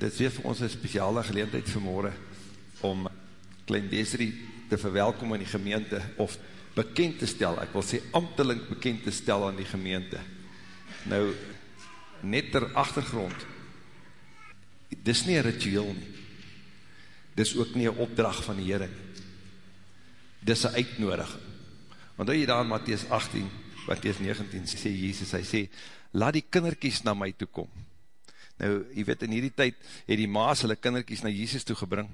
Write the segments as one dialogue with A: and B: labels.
A: dit is weer vir ons een speciale geleentheid vanmorgen, om Klein Desri te verwelkom in die gemeente, of bekend te stel, ek wil sê ambteling bekend te stel aan die gemeente. Nou, net ter achtergrond, dis nie een ritueel nie, dis ook nie een opdracht van die Heere nie, dis een uitnodiging, want jy daar in Matthies 18, Matthies 19, sê Jesus, hy sê, laat die kinderkies na my toe kom, nou, jy weet, in hierdie tyd, het die maas hulle kinderkies na Jesus toe gebring,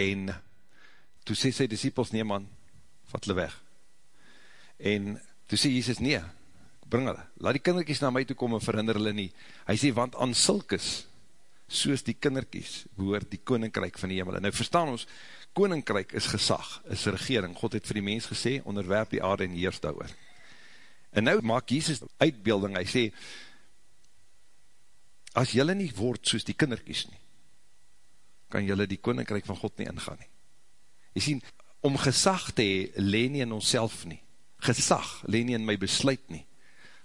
A: en, toe sê sy disciples, nee man, vat hulle weg, en, toe sê Jesus, nee, bring hulle, laat die kinderkies na my toe kom en verhinder hulle nie, hy sê, want aan sulkes, soos die kinderkies, behoort die koninkryk van die hemel, nou verstaan ons, koninkryk is gesag, is regering, God het vir die mens gesê, onderwerp die aarde en heers daar en nou maak Jesus uitbeelding, hy sê, as jylle nie word soos die kinderkies nie, kan jylle die koninkryk van God nie ingaan nie. Jy sien, om gesag te hee, leen nie in ons nie. Gesag leen nie in my besluit nie.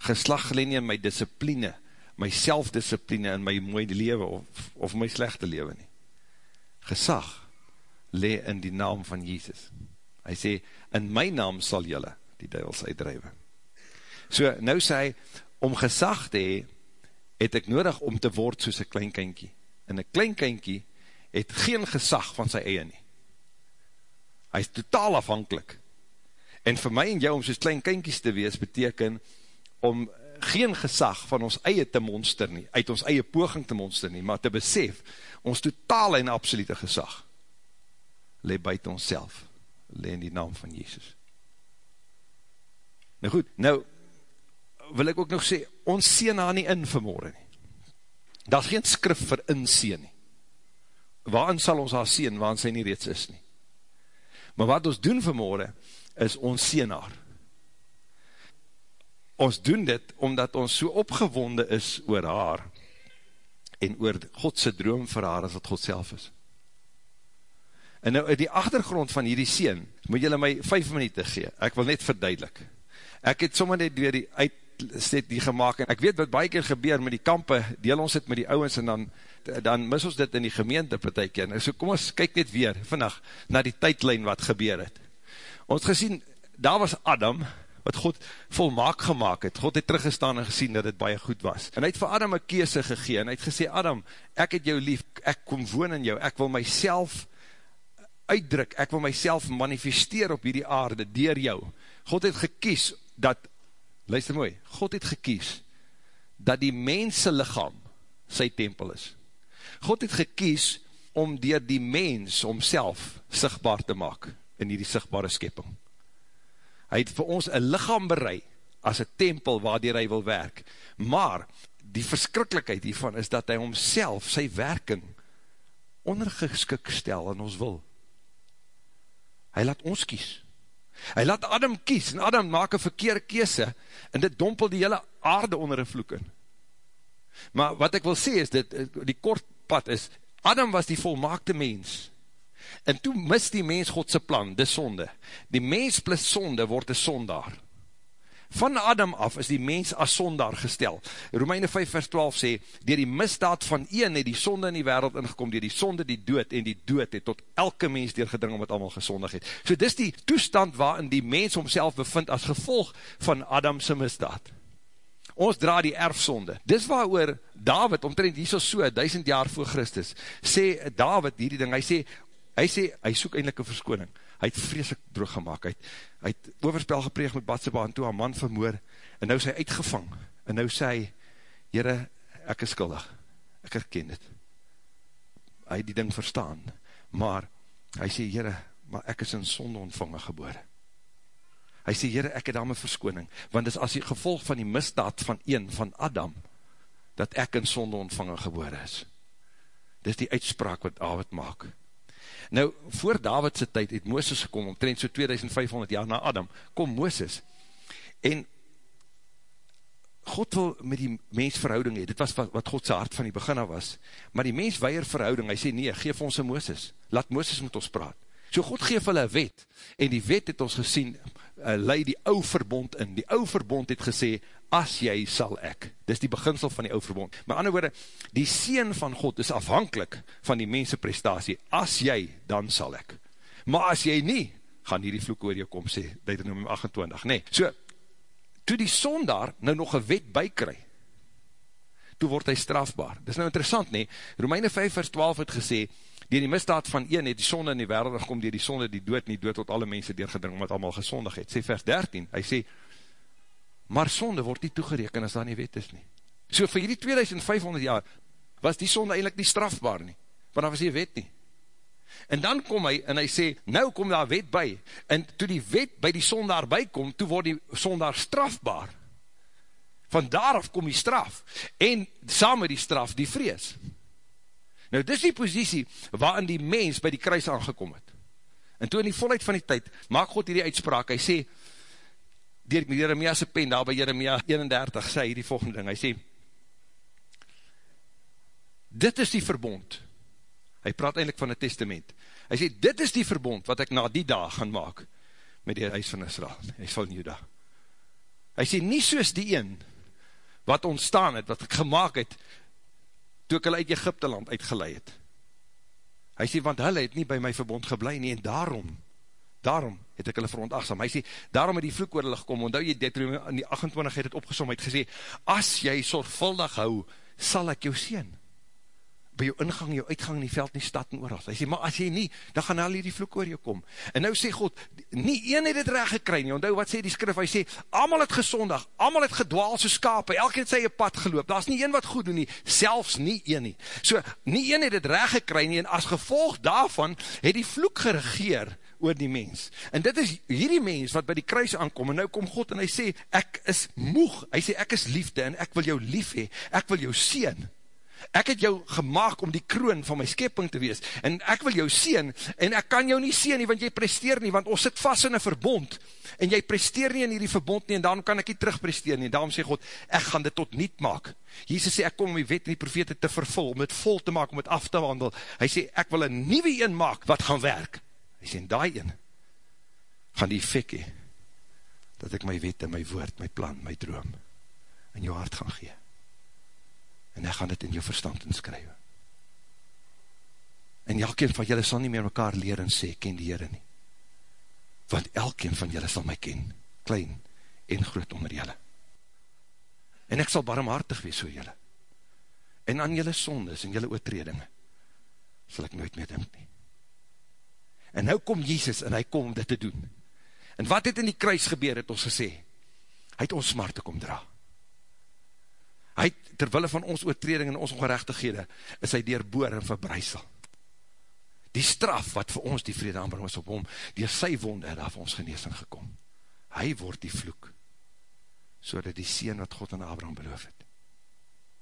A: Geslag leen nie in my discipline, my selfdiscipline in my mooie lewe of, of my slechte lewe nie. Gesag leen in die naam van Jesus. Hy sê, in my naam sal jylle die duivels uitdrijwe. So, nou sê hy, om gesag te hee, het ek nodig om te word soos een klein kynkie. En een klein kynkie het geen gesag van sy eie nie. Hy is totaal afhankelijk. En vir my en jou om soos klein kynkies te wees, beteken om geen gesag van ons eie te monster nie, uit ons eie poging te monster nie, maar te besef, ons totale en absolute gesag, le buiten ons self, le in die naam van Jezus. Nou goed, nou, wil ek ook nog sê, ons sien haar nie in vanmorgen nie. Daar geen skrif vir inseen nie. Waarin sal ons haar sien, waarin sy nie reeds is nie. Maar wat ons doen vanmorgen, is ons sien haar. Ons doen dit, omdat ons so opgewonde is oor haar, en oor Godse droom vir haar, as het God self is. En nou, in die achtergrond van hierdie sien, moet julle my 5 minuut gee, ek wil net verduidelik. Ek het sommer net weer die uit, set die gemaakt, en ek weet wat baie keer gebeur met die kampe, deel ons het met die ouwens, en dan, dan mis ons dit in die gemeente keer, nou, so kom ons kyk net weer, vannacht, na die tydlijn wat gebeur het. Ons gesien, daar was Adam, wat God volmaak gemaakt het, God het teruggestaan en gesien dat het baie goed was, en hy het vir Adam een keese gegeen, en hy het gesê, Adam, ek het jou lief, ek kom woon in jou, ek wil myself uitdruk, ek wil myself manifesteer op hierdie aarde, dier jou, God het gekies, dat luister mooi, God het gekies, dat die mense lichaam sy tempel is. God het gekies om dier die mens omself sigtbaar te maak in die sigtbare skepping. Hy het vir ons een lichaam berei as een tempel waardier hy wil werk. Maar die verskrikkelijkheid hiervan is dat hy homself sy werking ondergeskik stel in ons wil. Hy laat ons kies. Hy laat Adam kies, en Adam maak een verkeerde kese, en dit dompel die hele aarde onder een vloek in. Maar wat ek wil sê is, dit, die kort pad is, Adam was die volmaakte mens, en toe mis die mens Godse plan, die sonde. Die mens plus sonde word een sondaar. Van Adam af is die mens as sondaar gestel. Romeine 5 vers 12 sê, dier die misdaad van een het die sonde in die wereld ingekom, dier die sonde die dood, en die dood het tot elke mens doorgedring om het allemaal gezondig het. So dis die toestand waarin die mens homself bevind as gevolg van Adamse misdaad. Ons dra die erfsonde. Dis waar oor David, omtrent hier so so, duisend jaar voor Christus, sê David hierdie ding, hy sê, hy sê, hy soek eindelijk een verskoning hy het vreselik droog gemaakt, hy het, hy het overspel gepreeg met Batseba, en toe haar man vermoor, en nou is hy uitgevang, en nou sê hy, jyre, ek is skuldig, ek herken dit, hy het die ding verstaan, maar, hy sê, jyre, maar ek is in sonde ontvangen geboor, hy sê, jyre, ek het daar my verskoning, want dis as die gevolg van die misdaad van een, van Adam, dat ek in sonde ontvangen geboor is, dis die uitspraak wat David maak, Nou, voor Davidse tyd het Mooses gekom, omtrent so 2500 jaar na Adam, kom Mooses, en God wil met die mens verhouding hee, dit was wat, wat Godse hart van die begin af was, maar die mens weier verhouding, hy sê nee, geef ons een Mooses, laat Mooses met ons praat. So God geef hulle wet, en die wet het ons gesien, uh, lei die ou verbond in, die ou verbond het gesê, as jy sal ek. Dis die beginsel van die ou verbond. Maar ander woorde, die Seen van God is afhankelijk van die mense prestatie. As jy, dan sal ek. Maar as jy nie, gaan hier die vloek oor jou kom, sê Deuteronomium 28. Nee, so, toe die sondaar nou nog een wet bykry, toe word hy strafbaar. Dis nou interessant nie, Romeine 5 vers 12 het gesê, dier die misdaad van een het die sonde in die wereld gekom, dier die sonde die dood nie dood tot alle mense deurgedring, omdat allemaal gesondig het. Sê vers 13, hy sê, maar sonde word nie toegereken as daar nie wet is nie. So vir hierdie 2500 jaar, was die sonde eindelijk nie strafbaar nie, want daar was nie wet nie. En dan kom hy, en hy sê, nou kom daar wet by, en toe die wet by die sondaar bykom, toe word die sondaar strafbaar. Van daaraf kom die straf, en saam met die straf die vrees. Nou, dis die positie waarin die mens by die kruis aangekom het. En toe in die volheid van die tyd, maak God hierdie uitspraak, hy sê, dier Jeremia se pen, daar by Jeremia 31, sê hy die volgende ding, hy sê, dit is die verbond, hy praat eindelijk van het testament, hy sê, dit is die verbond, wat ek na die dag gaan maak, met die huis van Israel, hy van Juda, hy sê, nie soos die een, wat ontstaan het, wat ek gemaakt het, toe ek hulle uit Egypte land uitgeleid het. Hy sê, want hulle het nie by my verbond geblei nie, en daarom, daarom het ek hulle verontagsam. Hy sê, daarom het die vloek oor hulle gekom, onthou jy, dit in die 28 het het opgesom, het gesê, as jy sorgvuldig hou, sal ek jou sien by jou ingang, jou uitgang in die veld, in die stad en oorals. Hy sê, maar as jy nie, dan gaan al die vloek oor jou kom. En nou sê God, nie een het het recht gekry nie, onthou wat sê die skrif, hy sê, allemaal het gesondig, allemaal het gedwaal so skape, elke het sy je pad geloop, daar is nie een wat goed doen nie, selfs nie een nie. So, nie een het het recht gekry nie, en as gevolg daarvan, het die vloek geregeer oor die mens. En dit is hierdie mens wat by die kruis aankom, en nou kom God en hy sê, ek is moeg, hy sê, ek is liefde, en ek wil jou lief hee, ek wil jou sien, Ek het jou gemaakt om die kroon van my skepping te wees, en ek wil jou sien, en ek kan jou nie sien nie, want jy presteer nie, want ons sit vast in een verbond, en jy presteer nie in hierdie verbond nie, en daarom kan ek nie terugpresteer nie, daarom sê God, ek gaan dit tot niet maak. Jesus sê, ek kom om die wet en die profete te vervul, om het vol te maak, om het af te wandel. Hy sê, ek wil een nieuwe een maak, wat gaan werk. Hy sê, die een, gaan die effect hee, dat ek my wet en my woord, my plan, my droom, in jou hart gaan gee en hy gaan dit in jou verstand inskrywe. En elkeen van julle sal nie meer mekaar leer en sê, ken die Heere nie. Want elkeen van julle sal my ken, klein en groot onder julle. En ek sal barmhartig wees so julle. En aan julle sondes en julle oortredinge, sal ek nooit meer dink nie. En nou kom Jesus en hy kom om dit te doen. En wat het in die kruis gebeur, het ons gesê? Hy het ons smarte kom draa hy, terwille van ons oortreding en ons ongerechtighede, is hy deurboor en verbreisel. Die straf wat vir ons die vrede aanbring is op hom, die sy wonde het vir ons geneesing gekom. Hy word die vloek, so dat die sien wat God aan Abraham beloof het,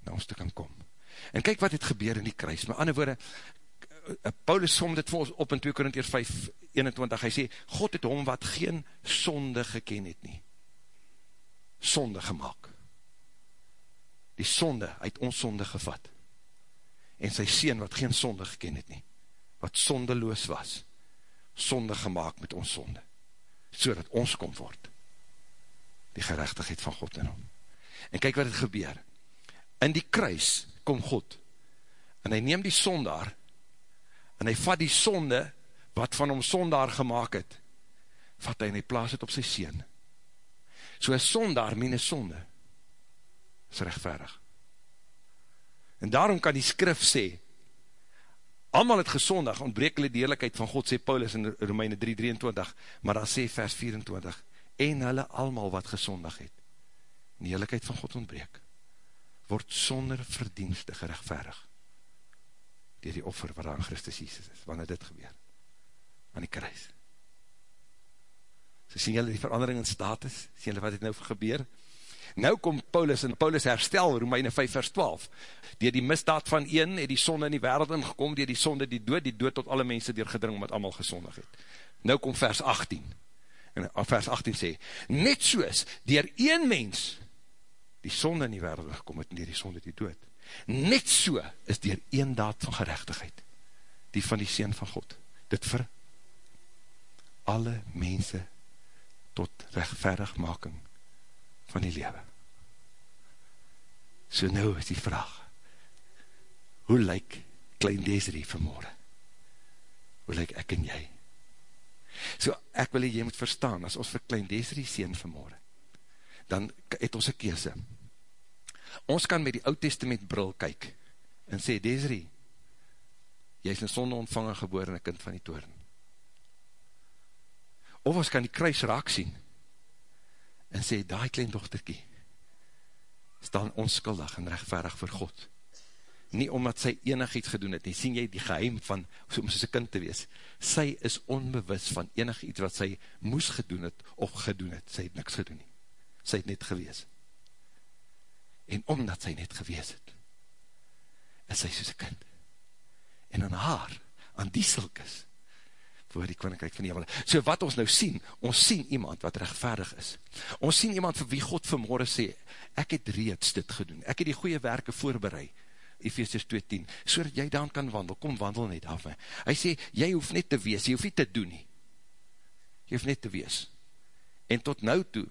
A: na ons te kan kom. En kyk wat het gebeur in die kruis, met ander woorde, Paulus som dit vir ons op in 2 Korintier 5, 21, hy sê, God het hom wat geen sonde geken het nie, sonde gemaakt die sonde uit ons sonde gevat, en sy sien wat geen sonde geken het nie, wat sondeloos was, sonde gemaakt met ons sonde, so dat ons kom word, die gerechtigheid van God in hom. En kyk wat het gebeur, in die kruis kom God, en hy neem die sondaar, en hy vat die sonde, wat van hom sondaar gemaakt het, vat hy en hy plaas het op sy sien. So een sondaar, mene sonde, is rechtverig. En daarom kan die skrif sê, allemaal het gezondig, ontbreek hulle die eerlijkheid van God, sê Paulus in Romeine 3, 23, maar dan sê vers 24, en hulle allemaal wat gezondig het, die eerlijkheid van God ontbreek, word sonder verdienste gerechtverig, dier die offer waar aan Christus Jesus is, wanneer dit gebeur, aan die kruis. So sien julle die verandering in status, sien julle wat het nou gebeur, Nou kom Paulus, en Paulus herstel, Romeine 5 vers 12, dier die misdaad van een, het die sonde in die wereld ingekom, dier die sonde die dood, die dood tot alle mense dier gedring, omdat allemaal gesondig het. Nou kom vers 18, en vers 18 sê, net soos, dier een mens, die sonde in die wereld ingekom het, dier die sonde die dood, net so, is dier een daad van gerechtigheid, die van die Seen van God, dit vir alle mense tot rechtverigmaking van die lewe. So nou is die vraag, hoe lyk klein Desiree vanmorgen? Hoe lyk ek en jy? So ek wil jy moet verstaan, as ons vir klein Desiree sien vanmorgen, dan het ons een kese. Ons kan met die oud testament bril kyk, en sê, Desiree, jy is in sonde ontvangen geboor en een kind van die toren. Of ons kan die kruis raak sien, en sê, daai klein dochterkie, staan onskuldig en rechtverig vir God. Nie omdat sy enig iets gedoen het, nie sien jy die geheim van, om soos een kind te wees, sy is onbewus van enig iets wat sy moes gedoen het, of gedoen het, sy het niks gedoen nie. Sy het net gewees. En omdat sy net gewees het, is sy soos een kind. En aan haar, aan die silkes, voor die koninkryk van die hemel. So wat ons nou sien, ons sien iemand wat rechtvaardig is. Ons sien iemand vir wie God vanmorgen sê, ek het reeds dit gedoen, ek het die goeie werke voorbereid, Ephesians 2.10, so dat jy dan kan wandel, kom wandel net af. Hy sê, jy hoef net te wees, jy hoef nie te doen nie. Jy hoef net te wees. En tot nou toe,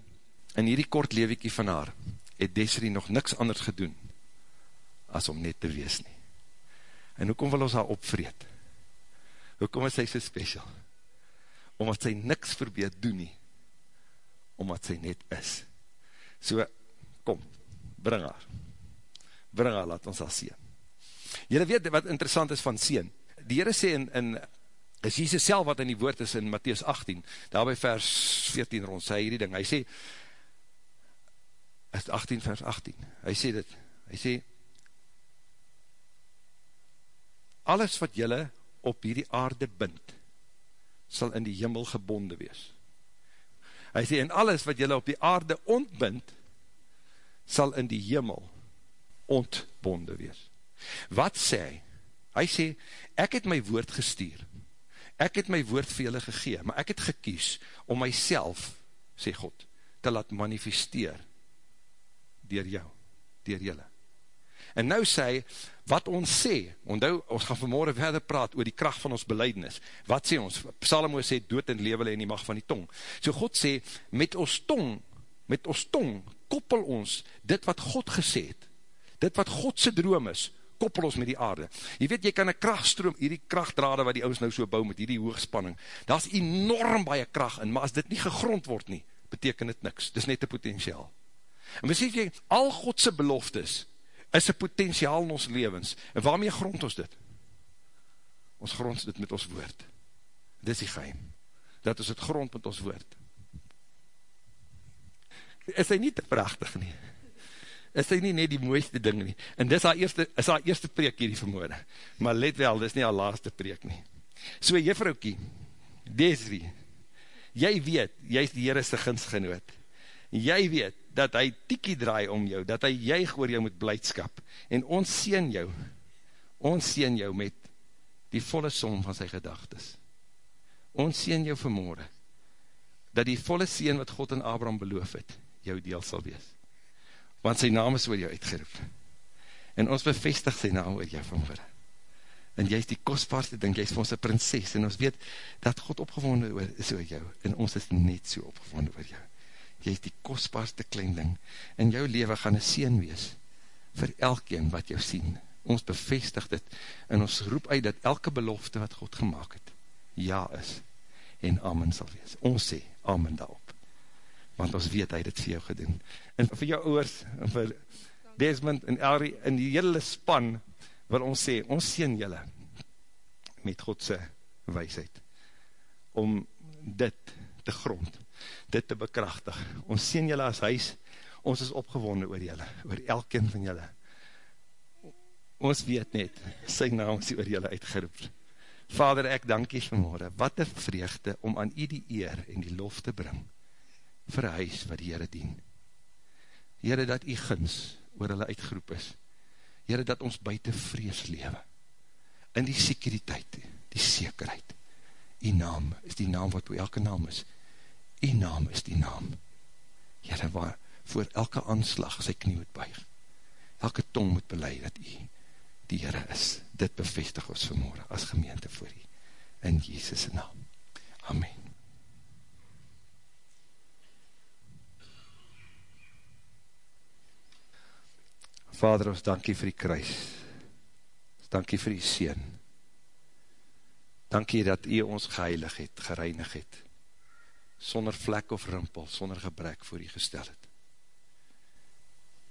A: in hierdie kort lewekie van haar, het Desiree nog niks anders gedoen, as om net te wees nie. En hoekom wil ons haar opvreed? hoekom is sy so special? Omdat sy niks verbeet doen nie, omdat sy net is. So, kom, bring haar. Bring haar, laat ons haar sien. Julle weet wat interessant is van sien. Die Heere sê in, in is Jesus self wat in die woord is in Matthäus 18, daarby vers 14 rond, sê hierdie ding, hy sê, is 18 vers 18, hy sê dit, hy sê, alles wat julle op hierdie aarde bind, sal in die jimmel gebonde wees. Hy sê, en alles wat jylle op die aarde ontbind, sal in die jimmel ontbonde wees. Wat sê hy? Hy sê, ek het my woord gestuur, ek het my woord vir jylle gegee, maar ek het gekies om myself, sê God, te laat manifesteer, dier jou, dier jylle. En nou sê hy, wat ons sê, onthou, ons gaan vanmorgen verder praat oor die kracht van ons beleidnis. Wat sê ons? Psalmo sê, dood en levele en die macht van die tong. So God sê, met ons tong, met ons tong, koppel ons dit wat God gesê het, dit wat Godse droom is, koppel ons met die aarde. Je weet, jy kan een krachtstroom, hierdie krachtdrade wat die ouds nou so bou met hierdie hoogspanning, daar is enorm baie kracht in, maar as dit nie gegrond word nie, beteken dit niks, dit is net een potentiaal. En besef jy, al Godse beloftes, is een potentiaal in ons levens. En waarmee grond ons dit? Ons grond dit met ons woord. Dit is die geheim. Dat is het grond met ons woord. Is hy nie te prachtig nie? Is hy nie net die mooiste ding nie? En dis haar eerste, is haar eerste preek hierdie vermoorde. Maar let wel, dis nie haar laaste preek nie. So, juffroukie, Desri, jy weet, jy is die Heerese ginsgenoot. Jy weet, dat hy tiekie draai om jou, dat hy juig oor jou met blijdskap, en ons sien jou, ons sien jou met die volle som van sy gedagtes. Ons sien jou vanmorgen, dat die volle sien wat God en Abraham beloof het, jou deel sal wees. Want sy naam is oor jou uitgeroep. En ons bevestig sy naam oor jou vanmorgen. En jy is die kostbaarste ding, jy is vir ons een prinses, en ons weet dat God opgewonde is oor jou, en ons is net so opgewonde oor jou jy is die kostbaarste klein ding, en jou leven gaan een sien wees, vir elkeen wat jou sien, ons bevestig dit, en ons roep uit dat elke belofte wat God gemaakt het, ja is, en amen sal wees, ons sê, amen daarop, want ons weet hy dit vir jou gedoen, en vir jou oors, en vir Desmond en Elrie, en die hele span, wil ons sê, ons sien julle, met Godse wijsheid, om dit te grond, dit te bekrachtig. Ons sien julle as huis, ons is opgewonde oor julle, oor elkeen van julle. Ons weet net, sy naam is oor julle uitgeroep. Vader, ek dank jy vanmorgen, wat een vreugde om aan u die eer en die lof te bring, vir huis wat die Heere dien. Heere, dat u gins oor hulle uitgeroep is. Heere, dat ons buiten vrees lewe, in die sekuriteit, die zekerheid. Die naam is die naam wat elke naam is, die naam is die naam. Heere, waar voor elke aanslag sy knie moet buig. Elke tong moet beleid dat hy die Heere is. Dit bevestig ons vanmorgen as gemeente voor hy. In Jezus' naam. Amen. Vader, ons dankie vir die kruis. Dankie vir die Seen. Dankie dat u ons geheilig het, gereinig het, sonder vlek of rimpel, sonder gebrek voor u gestel het.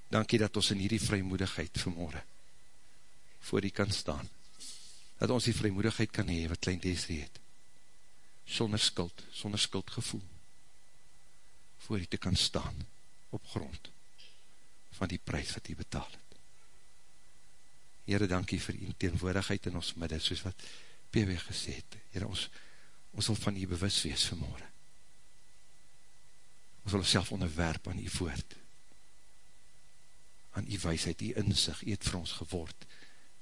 A: Dankie dat ons in hierdie vrymoedigheid vanmorgen voor u kan staan. Dat ons die vrymoedigheid kan hee wat klein Desrie het. Sonder skuld, sonder skuldgevoel. Voor u te kan staan op grond van die prijs wat u betaal het. Heere, dankie vir die teenwoordigheid in ons midde, soos wat PW gesê het. Heere, ons, ons sal van die bewus wees vanmorgen. Ons sal ons self onderwerp aan die woord, aan die weisheid, die inzicht, die het vir ons geword,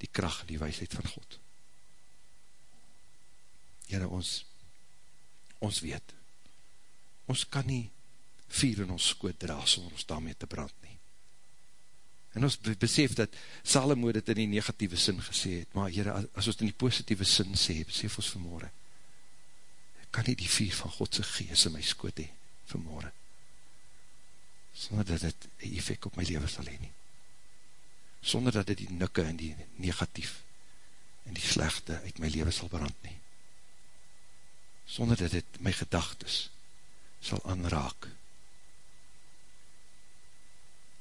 A: die kracht die weisheid van God. Heere, ons, ons weet, ons kan nie vier in ons skoot dra, sonder ons daarmee te brand nie. En ons besef dat Salomo dit in die negatieve sin gesê het, maar Heere, as ons in die positieve sin sê, besef ons vanmorgen, kan nie die vier van Godse gees in my skoot hee, vanmorgen, sonder dat dit een effect op my leven sal heen nie. Sonder dat dit die nikke en die negatief en die slechte uit my leven sal brand nie. Sonder dat dit my gedagtes sal aanraak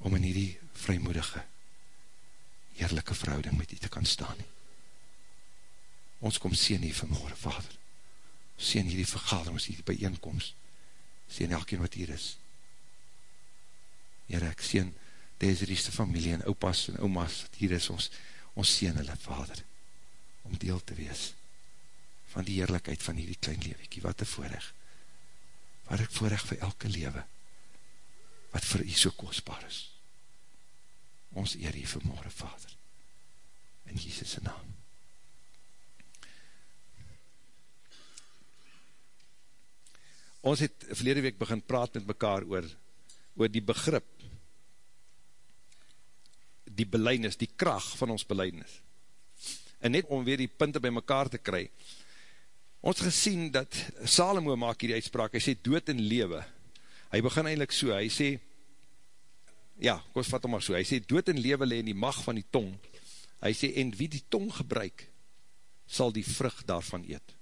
A: om in die vrymoedige, eerlijke verhouding met u te kan staan. Ons kom sien hier vanmorgen, vader. Sien hier die vergadering, ons hier die bijeenkomst. Sien elkeen wat hier is. Heere, ek sien deze rieste familie en opas en omas wat hier is, ons, ons sien hulle, vader, om deel te wees van die eerlijkheid van hierdie klein lewekie. Wat een voorrecht. Wat ek voorrecht vir elke lewe, wat vir u so kostbaar is ons eer hier vanmorgen, Vader, in Jesus' naam. Ons het verlede week begin praat met mekaar oor, oor die begrip, die beleidnis, die kracht van ons beleidnis. En net om weer die punte by mekaar te kry, ons gesien dat Salomo maak hier die uitspraak, hy sê dood en lewe. Hy begin eindelijk so, hy sê, ja, kom ons vat hom maar so, hy sê, dood en lewe le in die mag van die tong, hy sê, en wie die tong gebruik, sal die vrug daarvan eet.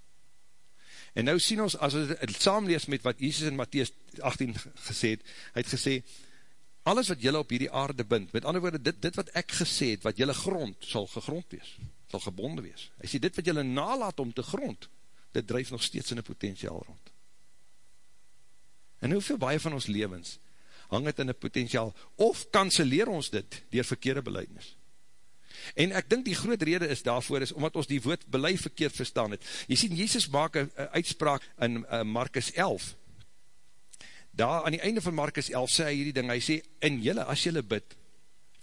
A: En nou sien ons, as het saamlees met wat Jesus in Matthäus 18 gesê het, hy het gesê, alles wat jylle op hierdie aarde bind, met ander woorde, dit, dit wat ek gesê het, wat jylle grond, sal gegrond wees, sal gebonden wees. Hy sê, dit wat jylle nalaat om te grond, dit drijf nog steeds in die potentiaal rond. En hoeveel baie van ons levens, hang het in een potentiaal, of kanseleer ons dit, dier verkeerde beleidnis. En ek dink die groot rede is daarvoor is, omdat ons die woord beleid verkeerd verstaan het. Jy sien, Jezus maak een uitspraak in uh, Markus 11. Daar aan die einde van Markus 11 sê hy hierdie ding, hy sê, en jylle, as jylle bid,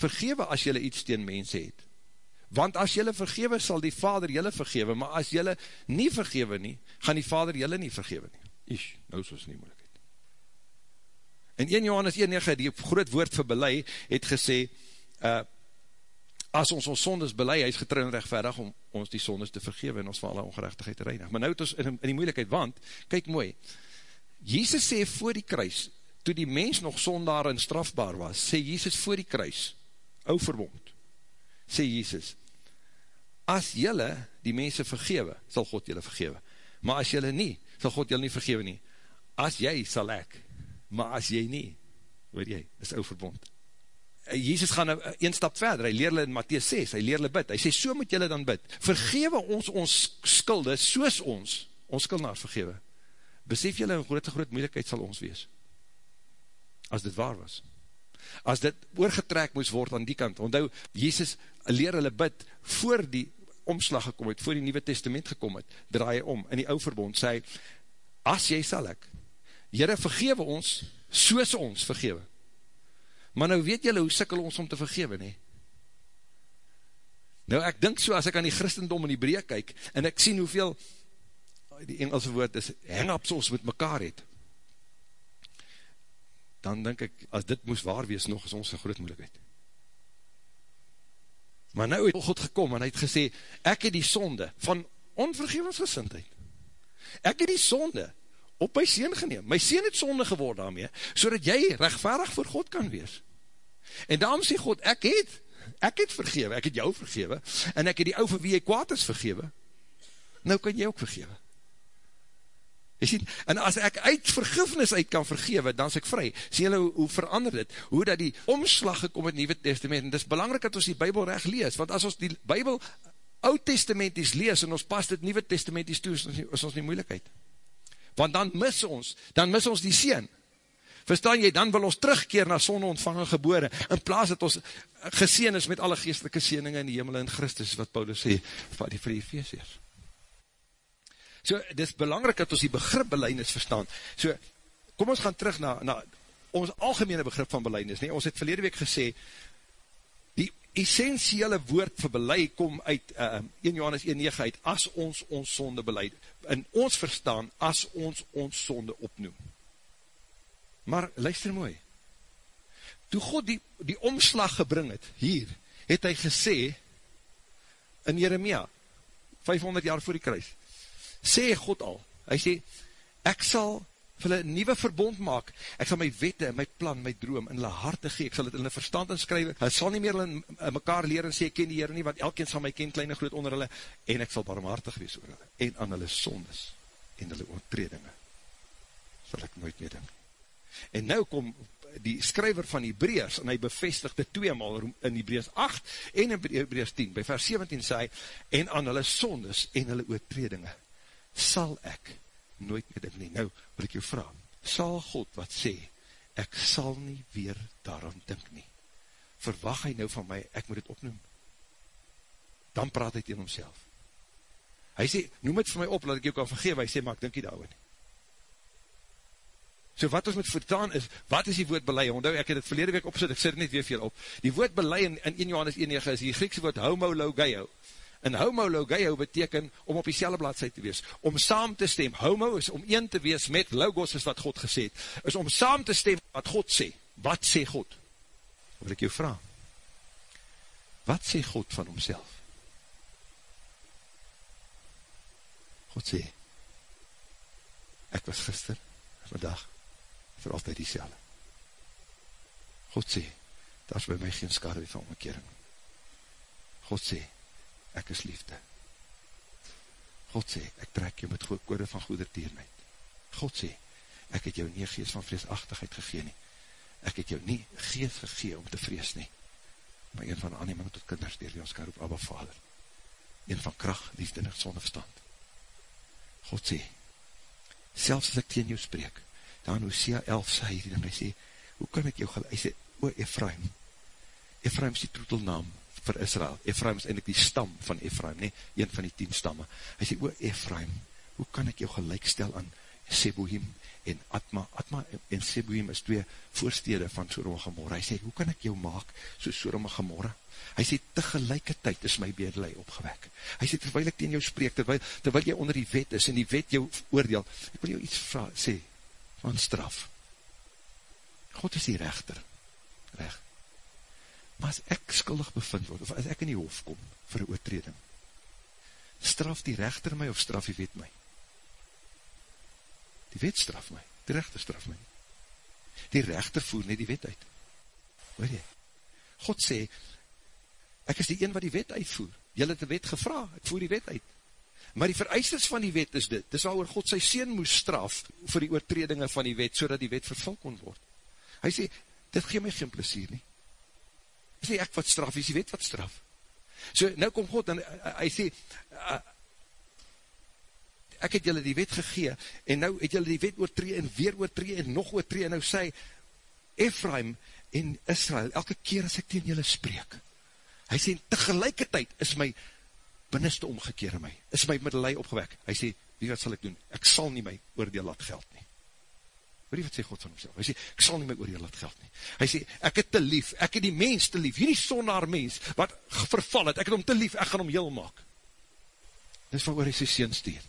A: vergewe as jylle iets teen mense het. Want as jylle vergewe, sal die vader jylle vergewe, maar as jylle nie vergewe nie, gaan die vader jylle nie vergewe nie. Ish, nou is ons nie moeilijk. En 1 Johannes 1,9, die groot woord vir belei, het gesê, uh, as ons ons sondes belei, hy is getrouw en rechtverdig om ons die sondes te vergewe en ons van alle ongerechtigheid te reinig. Maar nou het ons in, in die moeilijkheid, want, kyk mooi, Jezus sê voor die kruis, toe die mens nog sondaar en strafbaar was, sê Jezus voor die kruis, ou verbond, sê Jezus, as jylle die mense vergewe, sal God jylle vergewe. Maar as jylle nie, sal God jylle nie vergewe nie. As jy, sal ek maar as jy nie, weet jy, is ou verbond. Eh, Jezus gaan nou, eh, een stap verder, hy leer hulle in Matthies 6, hy leer hulle bid, hy sê, so moet julle dan bid, vergewe ons ons skulde, soos ons, ons skuldenaar vergewe. Besef julle, een grote groot moeilijkheid sal ons wees, as dit waar was. As dit oorgetrek moes word aan die kant, onthou, Jezus leer hulle bid, voor die omslag gekom het, voor die Nieuwe Testament gekom het, draai hy om, in die ou verbond, sê, as jy sal ek, Heere, vergewe ons, soos ons vergewe. Maar nou weet julle hoe sikkel ons om te vergewe, nie? Nou ek dink so, as ek aan die Christendom in die breek kyk, en ek sien hoeveel, die Engelse woord is, hang-ups ons met mekaar het, dan denk ek, as dit moes waar wees nog, is ons een groot moeilijkheid. Maar nou het God gekom, en hy het gesê, ek het die sonde van onvergevensgesindheid. Ek het die sonde op my sien geneem. My sien het sonde geword daarmee, so dat jy rechtvaardig voor God kan wees. En daarom sê God, ek het Ek het vergewe, ek het jou vergewe, en ek het die ou vir wie jy kwaad is vergewe. Nou kan jy ook vergewe. Jy sien, en as ek uit vergifnis uit kan vergewe, dan is ek vry. Sien julle hoe, hoe verander dit? Hoe dat die omslag gekom het in die Nieuwe Testament, en het is belangrijk dat ons die Bijbel recht lees, want as ons die Bijbel oud testamenties lees, en ons pas dit Nieuwe testamenties toe, is ons nie, is ons nie moeilijkheid. Want dan mis ons, dan mis ons die sien. Verstaan jy, dan wil ons terugkeer na sonne ontvangen gebore, in plaas dat ons geseen is met alle geestelike sieninge in die hemel in Christus, wat Paulus sê, vir die, die feestjes. So, dit is belangrijk dat ons die begrip beleidnis verstaan. So, kom ons gaan terug na, na ons algemene begrip van beleidnis. Nee, ons het verlede week gesê, die essentiële woord vir beleid kom uit uh, 1 Johannes 1,9 uit, as ons ons sonde beleid. In ons verstaan, as ons ons sonde opnoem. Maar, luister mooi, toe God die, die omslag gebring het, hier, het hy gesê, in Jeremia, 500 jaar voor die kruis, sê God al, hy sê, ek sal vir hulle nieuwe verbond maak, ek sal my wette, my plan, my droom in hulle harte gee, ek sal het in hulle verstand inskrywe, hy sal nie meer in, in mekaar leer en sê, ek ken die Heer nie, want elkeen sal my ken, klein en groot onder hulle, en ek sal barmhartig wees oor hulle, en aan hulle sondes, en hulle oortredinge, sal ek nooit meer dink. En nou kom die skryver van Hebreërs, en hy bevestig dit tweemaal in Hebreërs 8, en in Hebreërs 10, by vers 17 sê hy, en aan hulle sondes, en hulle oortredinge, sal ek nooit meer dink nie. Nou, wil ek jou vraag, sal God wat sê, ek sal nie weer daarom dink nie, verwag hy nou van my, ek moet dit opnoem? Dan praat hy tegen homself. Hy sê, noem het vir my op, laat ek jou kan vergeef, hy sê, maar ek dink nie daarover nie. So wat ons moet vertaan is, wat is die woord belei? Ondou, ek het het verlede week opgesit, ek sê dit net weer veel op. Die woord belei in, in 1 Johannes 1,9 is die Griekse woord homologeio. En homologeio beteken om op die selle bladzij te wees, om saam te stem. Homo is om een te wees met logos is wat God gesê het, is om saam te stem wat God sê. Wat sê God? Wil ek jou vraag. Wat sê God van homself? God sê, ek was gister, vandag, vir altyd die selle. God sê, daar is by my geen skade van omkering. God sê, ek is liefde. God sê, ek trek jou met kode van goedertierenheid. God sê, ek het jou nie geest van vreesachtigheid gegeen nie. Ek het jou nie geest gegeen om te vrees nie. Maar een van aanneming tot kinders, dier wie ons kan roep, Abba Vader. Een van kracht, liefde en sonder verstand. God sê, selfs as ek teen jou spreek, dan Hosea 11 sê hy, hy sê, hoe kan ek jou gelijk, hy sê, o Ephraim, Ephraim is die troetelnaam, vir Israel. Ephraim is eindelijk die stam van Ephraim, nie, een van die tien stamme. Hy sê, o Ephraim, hoe kan ek jou gelijkstel aan Sebohim en Atma? Atma en Sebohim is twee voorstede van Sodom en Gomorra. Hy sê, hoe kan ek jou maak so Sodom en Gomorra? Hy sê, tegelijkertijd is my bedelui opgewek. Hy sê, terwijl ek teen jou spreek, terwijl, terwijl jy onder die wet is en die wet jou oordeel, ek wil jou iets vraag, sê, van straf. God is die rechter, recht maar as ek skuldig bevind word, of as ek in die hof kom, vir een oortreding, straf die rechter my, of straf die wet my? Die wet straf my, die rechter straf my. Die rechter voer nie die wet uit. Hoor jy? God sê, ek is die een wat die wet uitvoer. Jy het die wet gevra, ek voer die wet uit. Maar die vereistes van die wet is dit, dis al oor God sy seen moes straf vir die oortredinge van die wet, so die wet vervul kon word. Hy sê, dit gee my geen plesier nie sê ek wat straf, is die wet wat straf. So, nou kom God en uh, hy sê, uh, ek het julle die wet gegee, en nou het julle die wet oortree, en weer oortree, en nog oortree, en nou sê, Ephraim en Israel, elke keer as ek tegen julle spreek, hy sê, tegelijkertijd is my binneste omgekeer in my, is my middelei opgewek, hy sê, wie wat sal ek doen, ek sal nie my oordeel laat geld nie, Hoor jy wat sê God van homself? Hy sê, ek sal nie my oor jou laat geld nie. Hy sê, ek het te lief, ek het die mens te lief, hierdie sonnaar mens, wat verval het, ek het hom te lief, ek gaan hom heel maak. Dis van oor hy sy seun stuur.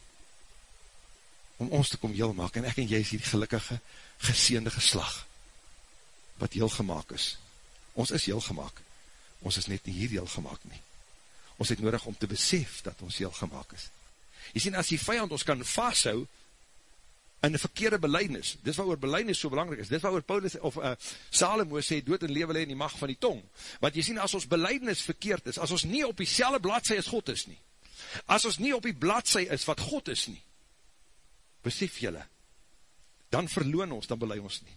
A: Om ons te kom heel maak, en ek en jy is hierdie gelukkige, geseende geslag, wat heel gemaakt is. Ons is heel gemaakt. Ons is net nie hier heel gemaakt nie. Ons het nodig om te besef, dat ons heel gemaakt is. Jy sien, as die vijand ons kan vasthou, in een verkeerde beleidnis, dis wat oor beleidnis so belangrijk is, dis wat oor Paulus, of uh, Salomo sê, dood en lewe in die macht van die tong, want jy sien, as ons beleidnis verkeerd is, as ons nie op die selle bladzij as God is nie, as ons nie op die bladzij is wat God is nie, besef jylle, dan verloon ons, dan beleid ons nie.